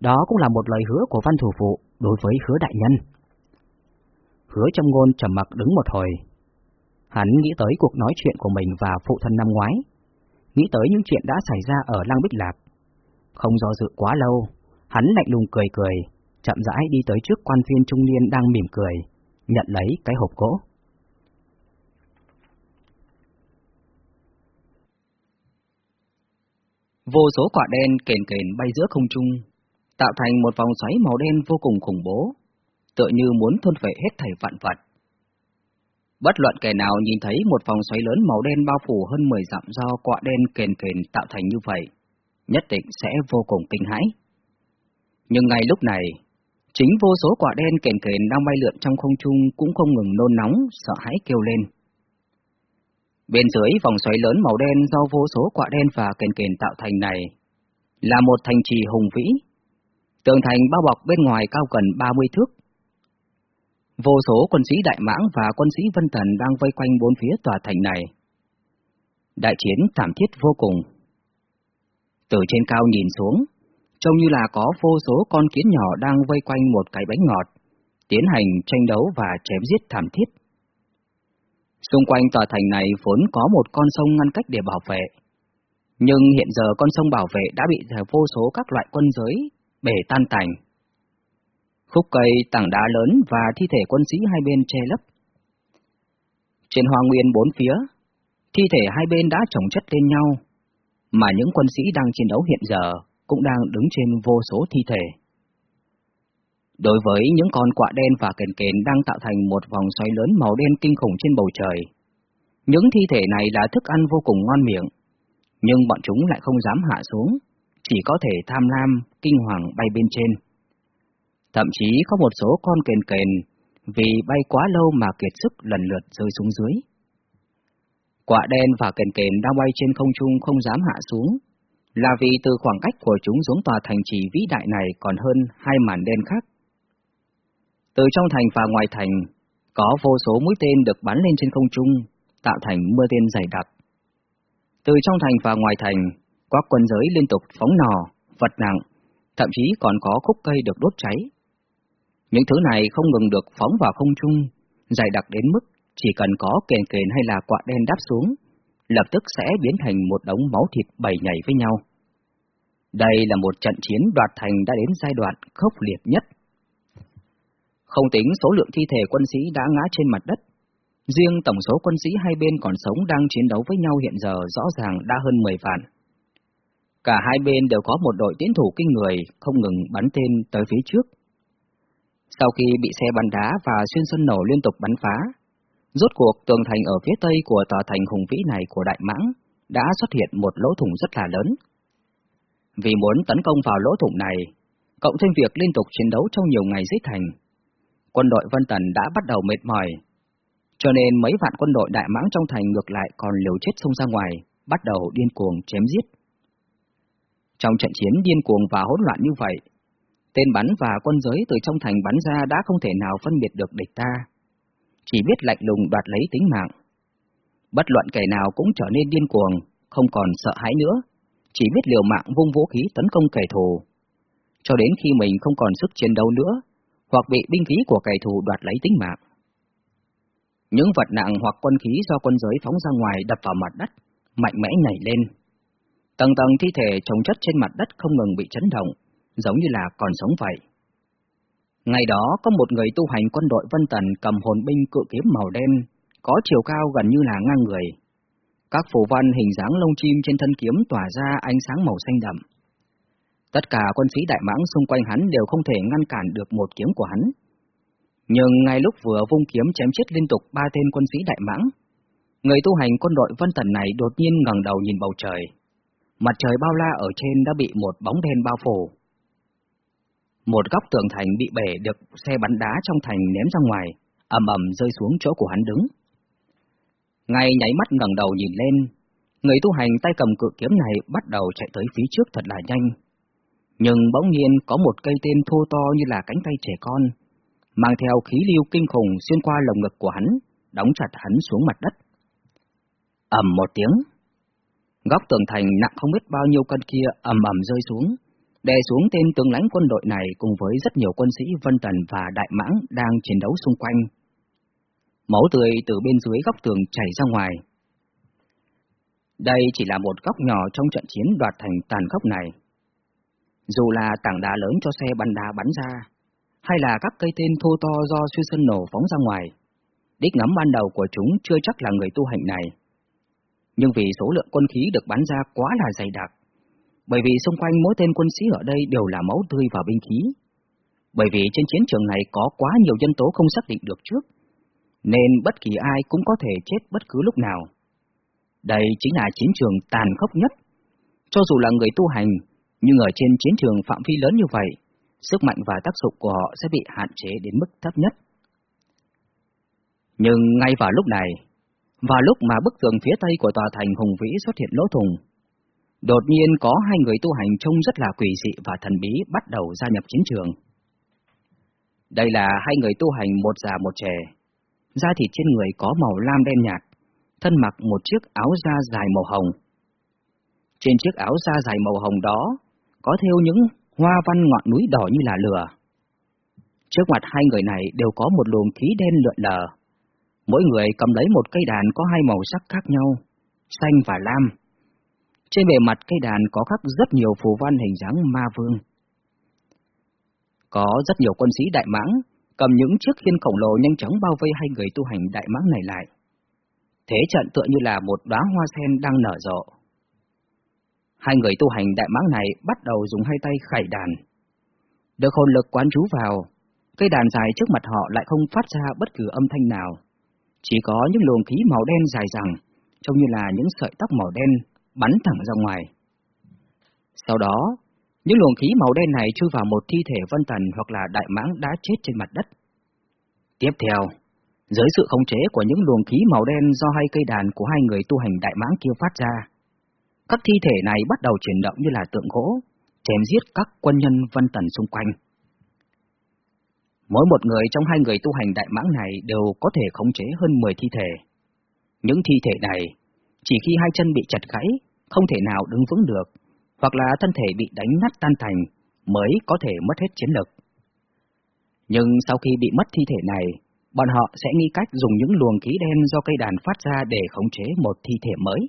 đó cũng là một lời hứa của văn thủ phụ đối với hứa đại nhân. Hứa trong ngôn trầm mặc đứng một hồi. Hắn nghĩ tới cuộc nói chuyện của mình và phụ thân năm ngoái, nghĩ tới những chuyện đã xảy ra ở Lăng Bích Lạc. Không do dự quá lâu, hắn lạnh lùng cười cười, chậm rãi đi tới trước quan viên trung niên đang mỉm cười, nhận lấy cái hộp gỗ. Vô số quả đen kền kền bay giữa không trung, tạo thành một vòng xoáy màu đen vô cùng khủng bố, tựa như muốn thôn phệ hết thảy vạn vật. Bất luận kẻ nào nhìn thấy một vòng xoáy lớn màu đen bao phủ hơn 10 dặm do quạ đen kền kền tạo thành như vậy, nhất định sẽ vô cùng kinh hãi. Nhưng ngay lúc này, chính vô số quả đen kền kền đang bay lượn trong không trung cũng không ngừng nôn nóng, sợ hãi kêu lên. Bên dưới vòng xoáy lớn màu đen do vô số quả đen và kền kền tạo thành này, là một thành trì hùng vĩ. Tường thành bao bọc bên ngoài cao gần 30 thước. Vô số quân sĩ Đại Mãng và quân sĩ Vân Thần đang vây quanh bốn phía tòa thành này. Đại chiến thảm thiết vô cùng. Từ trên cao nhìn xuống, trông như là có vô số con kiến nhỏ đang vây quanh một cái bánh ngọt, tiến hành tranh đấu và chém giết thảm thiết. Xung quanh tòa thành này vốn có một con sông ngăn cách để bảo vệ. Nhưng hiện giờ con sông bảo vệ đã bị vô số các loại quân giới bể tan tành. Khúc cây, tảng đá lớn và thi thể quân sĩ hai bên che lấp. Trên hoa nguyên bốn phía, thi thể hai bên đã chồng chất lên nhau, mà những quân sĩ đang chiến đấu hiện giờ cũng đang đứng trên vô số thi thể. Đối với những con quạ đen và kền kền đang tạo thành một vòng xoáy lớn màu đen kinh khủng trên bầu trời, những thi thể này là thức ăn vô cùng ngon miệng, nhưng bọn chúng lại không dám hạ xuống, chỉ có thể tham lam, kinh hoàng bay bên trên. Thậm chí có một số con kền kền vì bay quá lâu mà kiệt sức lần lượt rơi xuống dưới. Quạ đen và kền kền đang bay trên không trung không dám hạ xuống, là vì từ khoảng cách của chúng xuống tòa thành trì vĩ đại này còn hơn hai màn đen khác. Từ trong thành và ngoài thành, có vô số mũi tên được bắn lên trên không trung, tạo thành mưa tên dày đặc. Từ trong thành và ngoài thành, các quân giới liên tục phóng nỏ, vật nặng, thậm chí còn có khúc cây được đốt cháy. Những thứ này không ngừng được phóng vào không trung, dày đặc đến mức chỉ cần có kền kền hay là quạ đen đáp xuống, lập tức sẽ biến thành một đống máu thịt bầy nhảy với nhau. Đây là một trận chiến đoạt thành đã đến giai đoạn khốc liệt nhất. Không tính số lượng thi thể quân sĩ đã ngã trên mặt đất, riêng tổng số quân sĩ hai bên còn sống đang chiến đấu với nhau hiện giờ rõ ràng đã hơn 10 vạn. Cả hai bên đều có một đội tiến thủ kinh người không ngừng bắn tên tới phía trước. Sau khi bị xe bắn đá và xuyên sân nổ liên tục bắn phá, rốt cuộc tường thành ở phía tây của tòa thành hùng vĩ này của Đại Mãng đã xuất hiện một lỗ thủng rất là lớn. Vì muốn tấn công vào lỗ thủng này, cộng thêm việc liên tục chiến đấu trong nhiều ngày dưới thành, quân đội Vân Tần đã bắt đầu mệt mỏi, cho nên mấy vạn quân đội Đại Mãng trong thành ngược lại còn liều chết xông ra ngoài, bắt đầu điên cuồng chém giết. Trong trận chiến điên cuồng và hỗn loạn như vậy, tên bắn và quân giới từ trong thành bắn ra đã không thể nào phân biệt được địch ta, chỉ biết lạnh lùng đoạt lấy tính mạng. Bất luận kẻ nào cũng trở nên điên cuồng, không còn sợ hãi nữa, chỉ biết liều mạng vung vũ khí tấn công kẻ thù. Cho đến khi mình không còn sức chiến đấu nữa, hoặc bị binh khí của kẻ thù đoạt lấy tính mạng. Những vật nặng hoặc quân khí do quân giới phóng ra ngoài đập vào mặt đất, mạnh mẽ nhảy lên. Tầng tầng thi thể trồng chất trên mặt đất không ngừng bị chấn động, giống như là còn sống vậy. Ngày đó có một người tu hành quân đội Vân Tần cầm hồn binh cự kiếm màu đen, có chiều cao gần như là ngang người. Các phù văn hình dáng lông chim trên thân kiếm tỏa ra ánh sáng màu xanh đậm. Tất cả quân sĩ đại mãng xung quanh hắn đều không thể ngăn cản được một kiếm của hắn. Nhưng ngay lúc vừa vung kiếm chém chết liên tục ba tên quân sĩ đại mãng, người tu hành quân đội Vân Tần này đột nhiên ngẩng đầu nhìn bầu trời. Mặt trời bao la ở trên đã bị một bóng đen bao phủ. Một góc tường thành bị bể được xe bắn đá trong thành ném ra ngoài, ầm ầm rơi xuống chỗ của hắn đứng. Ngay nháy mắt ngẩng đầu nhìn lên, người tu hành tay cầm cự kiếm này bắt đầu chạy tới phía trước thật là nhanh. Nhưng bỗng nhiên có một cây tên thô to như là cánh tay trẻ con, mang theo khí lưu kinh khủng xuyên qua lồng ngực của hắn, đóng chặt hắn xuống mặt đất. ầm một tiếng, góc tường thành nặng không biết bao nhiêu cân kia ầm ầm rơi xuống, đè xuống tên tướng lãnh quân đội này cùng với rất nhiều quân sĩ Vân Tần và Đại Mãng đang chiến đấu xung quanh. Máu tươi từ bên dưới góc tường chảy ra ngoài. Đây chỉ là một góc nhỏ trong trận chiến đoạt thành tàn khốc này. Dù là tảng đá lớn cho xe bắn đá bắn ra, hay là các cây tên thô to do suy sân nổ phóng ra ngoài, đích ngắm ban đầu của chúng chưa chắc là người tu hành này. Nhưng vì số lượng quân khí được bắn ra quá là dày đặc, bởi vì xung quanh mỗi tên quân sĩ ở đây đều là máu tươi và binh khí. Bởi vì trên chiến trường này có quá nhiều nhân tố không xác định được trước, nên bất kỳ ai cũng có thể chết bất cứ lúc nào. Đây chính là chiến trường tàn khốc nhất. Cho dù là người tu hành, nhưng ở trên chiến trường phạm vi lớn như vậy, sức mạnh và tác dụng của họ sẽ bị hạn chế đến mức thấp nhất. Nhưng ngay vào lúc này, vào lúc mà bức tường phía tây của tòa thành hùng vĩ xuất hiện lỗ thùng, đột nhiên có hai người tu hành trông rất là quỷ dị và thần bí bắt đầu gia nhập chiến trường. Đây là hai người tu hành một già một trẻ, da thịt trên người có màu lam đen nhạt, thân mặc một chiếc áo da dài màu hồng. Trên chiếc áo da dài màu hồng đó có thêu những hoa văn ngọn núi đỏ như là lửa. Trước mặt hai người này đều có một luồng khí đen lượn lờ. Mỗi người cầm lấy một cây đàn có hai màu sắc khác nhau, xanh và lam. Trên bề mặt cây đàn có khắc rất nhiều phù văn hình dáng ma vương. Có rất nhiều quân sĩ đại mãng cầm những chiếc khiên khổng lồ nhanh chóng bao vây hai người tu hành đại mãng này lại. Thế trận tựa như là một đóa hoa sen đang nở rộ. Hai người tu hành đại mãng này bắt đầu dùng hai tay khải đàn. Được hồn lực quán chú vào, cây đàn dài trước mặt họ lại không phát ra bất cứ âm thanh nào. Chỉ có những luồng khí màu đen dài dẳng, trông như là những sợi tóc màu đen bắn thẳng ra ngoài. Sau đó, những luồng khí màu đen này chui vào một thi thể vân tần hoặc là đại mãng đã chết trên mặt đất. Tiếp theo, dưới sự khống chế của những luồng khí màu đen do hai cây đàn của hai người tu hành đại mãng kia phát ra, các thi thể này bắt đầu chuyển động như là tượng gỗ, chém giết các quân nhân vân tần xung quanh. Mỗi một người trong hai người tu hành đại mãng này đều có thể khống chế hơn 10 thi thể. Những thi thể này, chỉ khi hai chân bị chặt gãy, không thể nào đứng vững được, hoặc là thân thể bị đánh nát tan thành, mới có thể mất hết chiến lực. Nhưng sau khi bị mất thi thể này, bọn họ sẽ nghĩ cách dùng những luồng khí đen do cây đàn phát ra để khống chế một thi thể mới.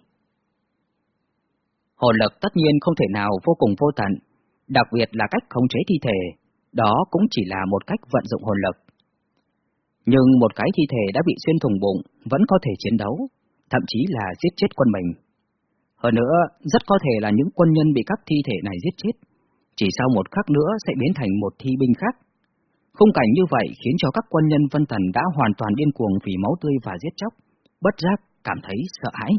Hồn lực tất nhiên không thể nào vô cùng vô tận, đặc biệt là cách khống chế thi thể, đó cũng chỉ là một cách vận dụng hồn lực. Nhưng một cái thi thể đã bị xuyên thủng bụng vẫn có thể chiến đấu, thậm chí là giết chết quân mình. Hơn nữa, rất có thể là những quân nhân bị các thi thể này giết chết, chỉ sau một khắc nữa sẽ biến thành một thi binh khác. Khung cảnh như vậy khiến cho các quân nhân Vân thần đã hoàn toàn điên cuồng vì máu tươi và giết chóc, bất giác cảm thấy sợ hãi.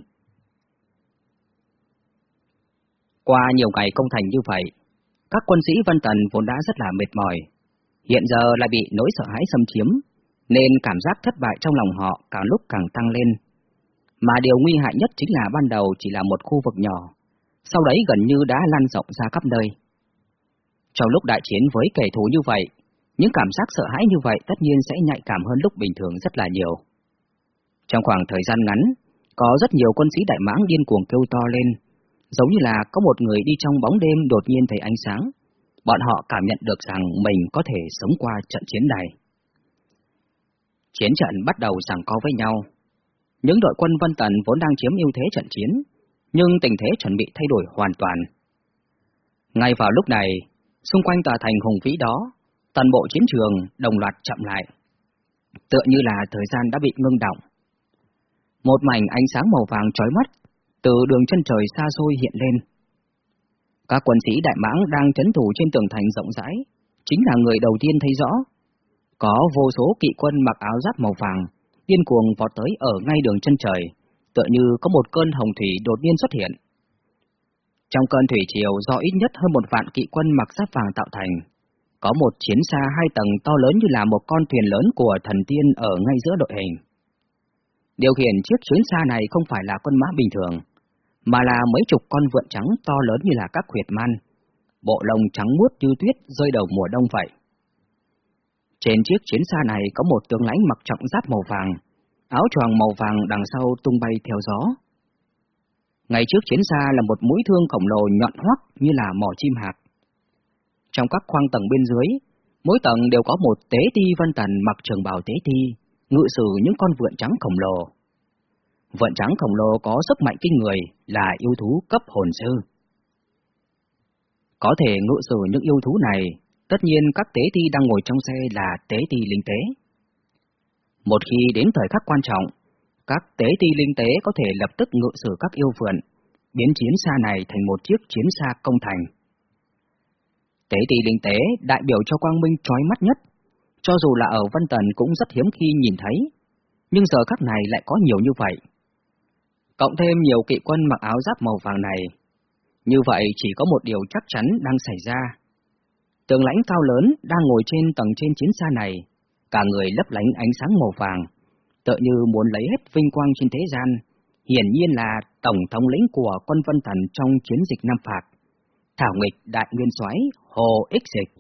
Qua nhiều ngày công thành như vậy, các quân sĩ Vân Tần vốn đã rất là mệt mỏi, hiện giờ lại bị nỗi sợ hãi xâm chiếm, nên cảm giác thất bại trong lòng họ càng lúc càng tăng lên. Mà điều nguy hại nhất chính là ban đầu chỉ là một khu vực nhỏ, sau đấy gần như đã lan rộng ra khắp nơi. Trong lúc đại chiến với kẻ thù như vậy, những cảm giác sợ hãi như vậy tất nhiên sẽ nhạy cảm hơn lúc bình thường rất là nhiều. Trong khoảng thời gian ngắn, có rất nhiều quân sĩ đại mãng điên cuồng kêu to lên, giống như là có một người đi trong bóng đêm đột nhiên thấy ánh sáng. Bọn họ cảm nhận được rằng mình có thể sống qua trận chiến này. Chiến trận bắt đầu giằng co với nhau. Những đội quân Vân Tần vốn đang chiếm ưu thế trận chiến, nhưng tình thế chuẩn bị thay đổi hoàn toàn. Ngay vào lúc này, xung quanh tòa thành hùng vĩ đó, toàn bộ chiến trường đồng loạt chậm lại. Tựa như là thời gian đã bị ngưng động. Một mảnh ánh sáng màu vàng chói mắt từ đường chân trời xa xôi hiện lên. Các quân sĩ Đại Mãng đang chấn thủ trên tường thành rộng rãi, chính là người đầu tiên thấy rõ. Có vô số kỵ quân mặc áo giáp màu vàng, điên cuồng vọt tới ở ngay đường chân trời, tựa như có một cơn hồng thủy đột nhiên xuất hiện. Trong cơn thủy triều do ít nhất hơn một vạn kỵ quân mặc giáp vàng tạo thành, có một chiến xa hai tầng to lớn như là một con thuyền lớn của thần tiên ở ngay giữa đội hình. Điều khiển chiếc chuyến xa này không phải là con mã bình thường, mà là mấy chục con vượn trắng to lớn như là các huyệt man, bộ lông trắng muốt như tuyết rơi đầu mùa đông vậy. Trên chiếc chiến xa này có một tướng lãnh mặc trọng giáp màu vàng, áo choàng màu vàng đằng sau tung bay theo gió. Ngay trước chiến xa là một mũi thương khổng lồ nhọn hoắt như là mỏ chim hạc. Trong các khoang tầng bên dưới, mỗi tầng đều có một tế ti vân tần mặc trường bào tế ti, ngự sử những con vượn trắng khổng lồ. Vượn trắng khổng lồ có sức mạnh kinh người là yêu thú cấp hồn sư. Có thể ngự sử những yêu thú này, tất nhiên các tế ti đang ngồi trong xe là tế ti linh tế. Một khi đến thời khắc quan trọng, các tế ti linh tế có thể lập tức ngự sử các yêu vượn, biến chiến xa này thành một chiếc chiến xa công thành. Tế ti linh tế đại biểu cho quang minh trói mắt nhất, cho dù là ở Vân Tần cũng rất hiếm khi nhìn thấy, nhưng giờ khắc này lại có nhiều như vậy. Cộng thêm nhiều kỵ quân mặc áo giáp màu vàng này, như vậy chỉ có một điều chắc chắn đang xảy ra. Tường lãnh cao lớn đang ngồi trên tầng trên chiến xa này, cả người lấp lánh ánh sáng màu vàng, tựa như muốn lấy hết vinh quang trên thế gian, hiển nhiên là tổng thống lĩnh của quân Vân thần trong chiến dịch Nam phạt, Thảo nghịch Đại Nguyên soái Hồ Ích Dịch.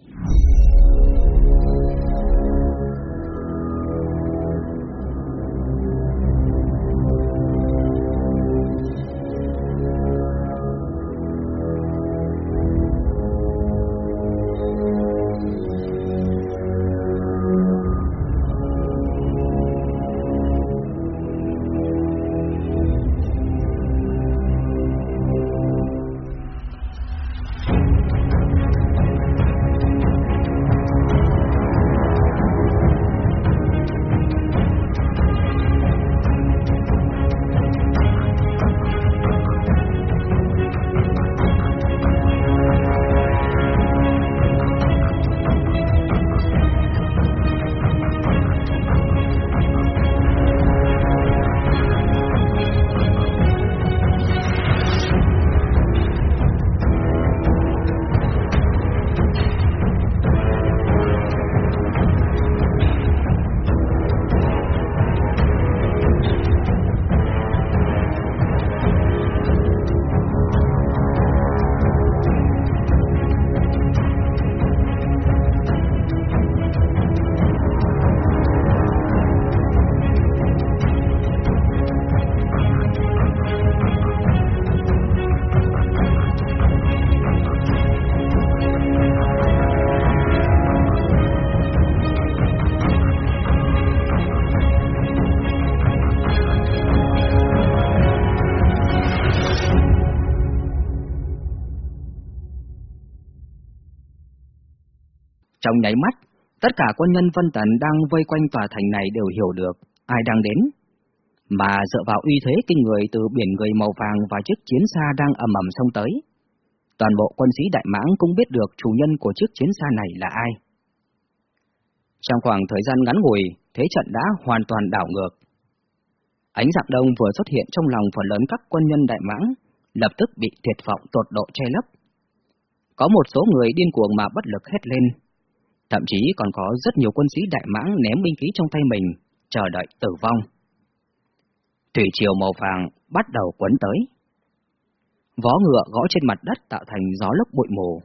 Trong nháy mắt, tất cả quân nhân Vân Tần đang vây quanh tòa thành này đều hiểu được ai đang đến. Mà dựa vào uy thế kinh người từ biển người màu vàng và chiếc chiến xa đang ầm ầm xông tới, toàn bộ quân sĩ Đại Mãng cũng biết được chủ nhân của chiếc chiến xa này là ai. Trong khoảng thời gian ngắn ngủi, thế trận đã hoàn toàn đảo ngược. Ánh dạng đông vừa xuất hiện trong lòng phần lớn các quân nhân Đại Mãng, lập tức bị thiệt vọng tột độ che lấp. Có một số người điên cuồng mà bất lực hét lên. Thậm chí còn có rất nhiều quân sĩ Đại Mãng ném binh khí trong tay mình, chờ đợi tử vong. Thủy triều màu vàng bắt đầu quấn tới. Vó ngựa gõ trên mặt đất tạo thành gió lốc bụi mù.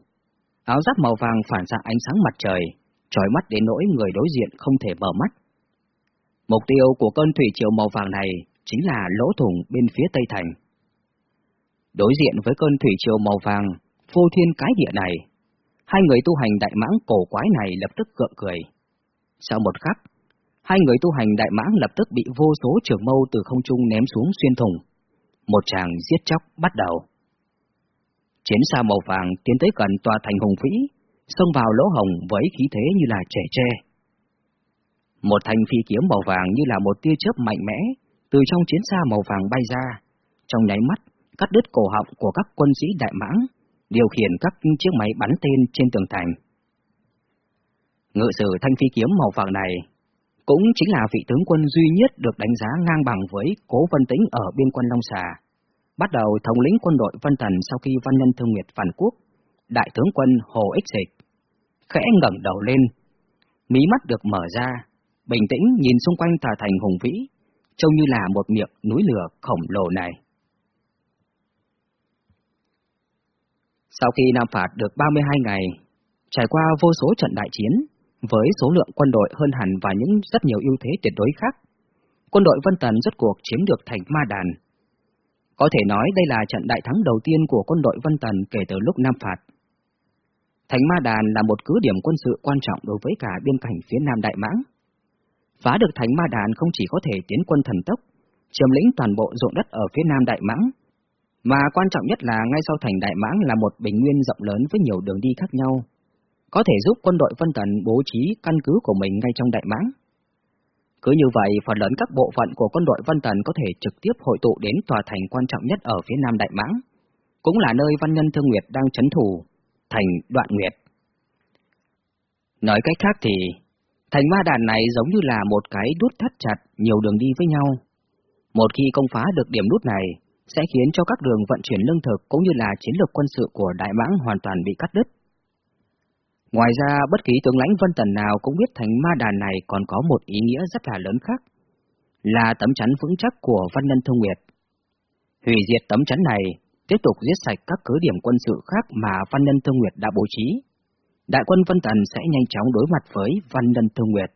Áo giáp màu vàng phản xạ ánh sáng mặt trời, trói mắt đến nỗi người đối diện không thể mở mắt. Mục tiêu của cơn thủy triều màu vàng này chính là lỗ thủng bên phía tây thành. Đối diện với cơn thủy triều màu vàng, phô thiên cái địa này, hai người tu hành đại mãng cổ quái này lập tức gượng cười. Sau một khắc, hai người tu hành đại mãng lập tức bị vô số trường mâu từ không trung ném xuống xuyên thủng. Một chàng giết chóc bắt đầu. Chiến xa màu vàng tiến tới gần tòa thành hùng vĩ, xông vào lỗ hồng với khí thế như là trẻ tre. Một thanh phi kiếm màu vàng như là một tia chớp mạnh mẽ, từ trong chiến xa màu vàng bay ra, trong nháy mắt cắt đứt cổ họng của các quân sĩ đại mãng, điều khiển các chiếc máy bắn tên trên tường thành. Ngự sử thanh phi kiếm màu vàng này cũng chính là vị tướng quân duy nhất được đánh giá ngang bằng với Cố Vân Tĩnh ở biên quân Long Xà, bắt đầu thống lĩnh quân đội Vân Thần sau khi Văn Nhân Thương Nguyệt phản quốc, đại tướng quân Hồ Ích Dịch, khẽ ngẩng đầu lên, mí mắt được mở ra, bình tĩnh nhìn xung quanh tòa thành hùng vĩ, trông như là một miệng núi lửa khổng lồ này. Sau khi Nam Phạt được 32 ngày, trải qua vô số trận đại chiến, với số lượng quân đội hơn hẳn và những rất nhiều ưu thế tuyệt đối khác, quân đội Vân Tần rốt cuộc chiếm được thành Ma Đàn. Có thể nói đây là trận đại thắng đầu tiên của quân đội Vân Tần kể từ lúc Nam Phạt. Thành Ma Đàn là một cứ điểm quân sự quan trọng đối với cả biên cảnh phía Nam Đại Mãng. Phá được thành Ma Đàn không chỉ có thể tiến quân thần tốc, chiếm lĩnh toàn bộ ruộng đất ở phía Nam Đại Mãng, mà quan trọng nhất là ngay sau thành Đại Mãng là một bình nguyên rộng lớn với nhiều đường đi khác nhau, có thể giúp quân đội Vân Tần bố trí căn cứ của mình ngay trong Đại Mãng. Cứ như vậy, phần lớn các bộ phận của quân đội Vân Tần có thể trực tiếp hội tụ đến tòa thành quan trọng nhất ở phía Nam Đại Mãng, cũng là nơi Văn Nhân Thương Nguyệt đang chấn thủ, thành Đoạn Nguyệt. Nói cách khác thì, thành ma đàn này giống như là một cái đút thắt chặt nhiều đường đi với nhau. Một khi công phá được điểm nút này, sẽ khiến cho các đường vận chuyển lương thực cũng như là chiến lược quân sự của Đại Mãng hoàn toàn bị cắt đứt. Ngoài ra, bất kỳ tướng lãnh Vân Tần nào cũng biết thành ma đàn này còn có một ý nghĩa rất là lớn khác, là tấm chắn vững chắc của Văn Nhân Thương Nguyệt. Hủy diệt tấm chắn này, tiếp tục giết sạch các cứ điểm quân sự khác mà Văn Nhân Thương Nguyệt đã bố trí. Đại quân Vân Tần sẽ nhanh chóng đối mặt với Văn Nhân Thương Nguyệt.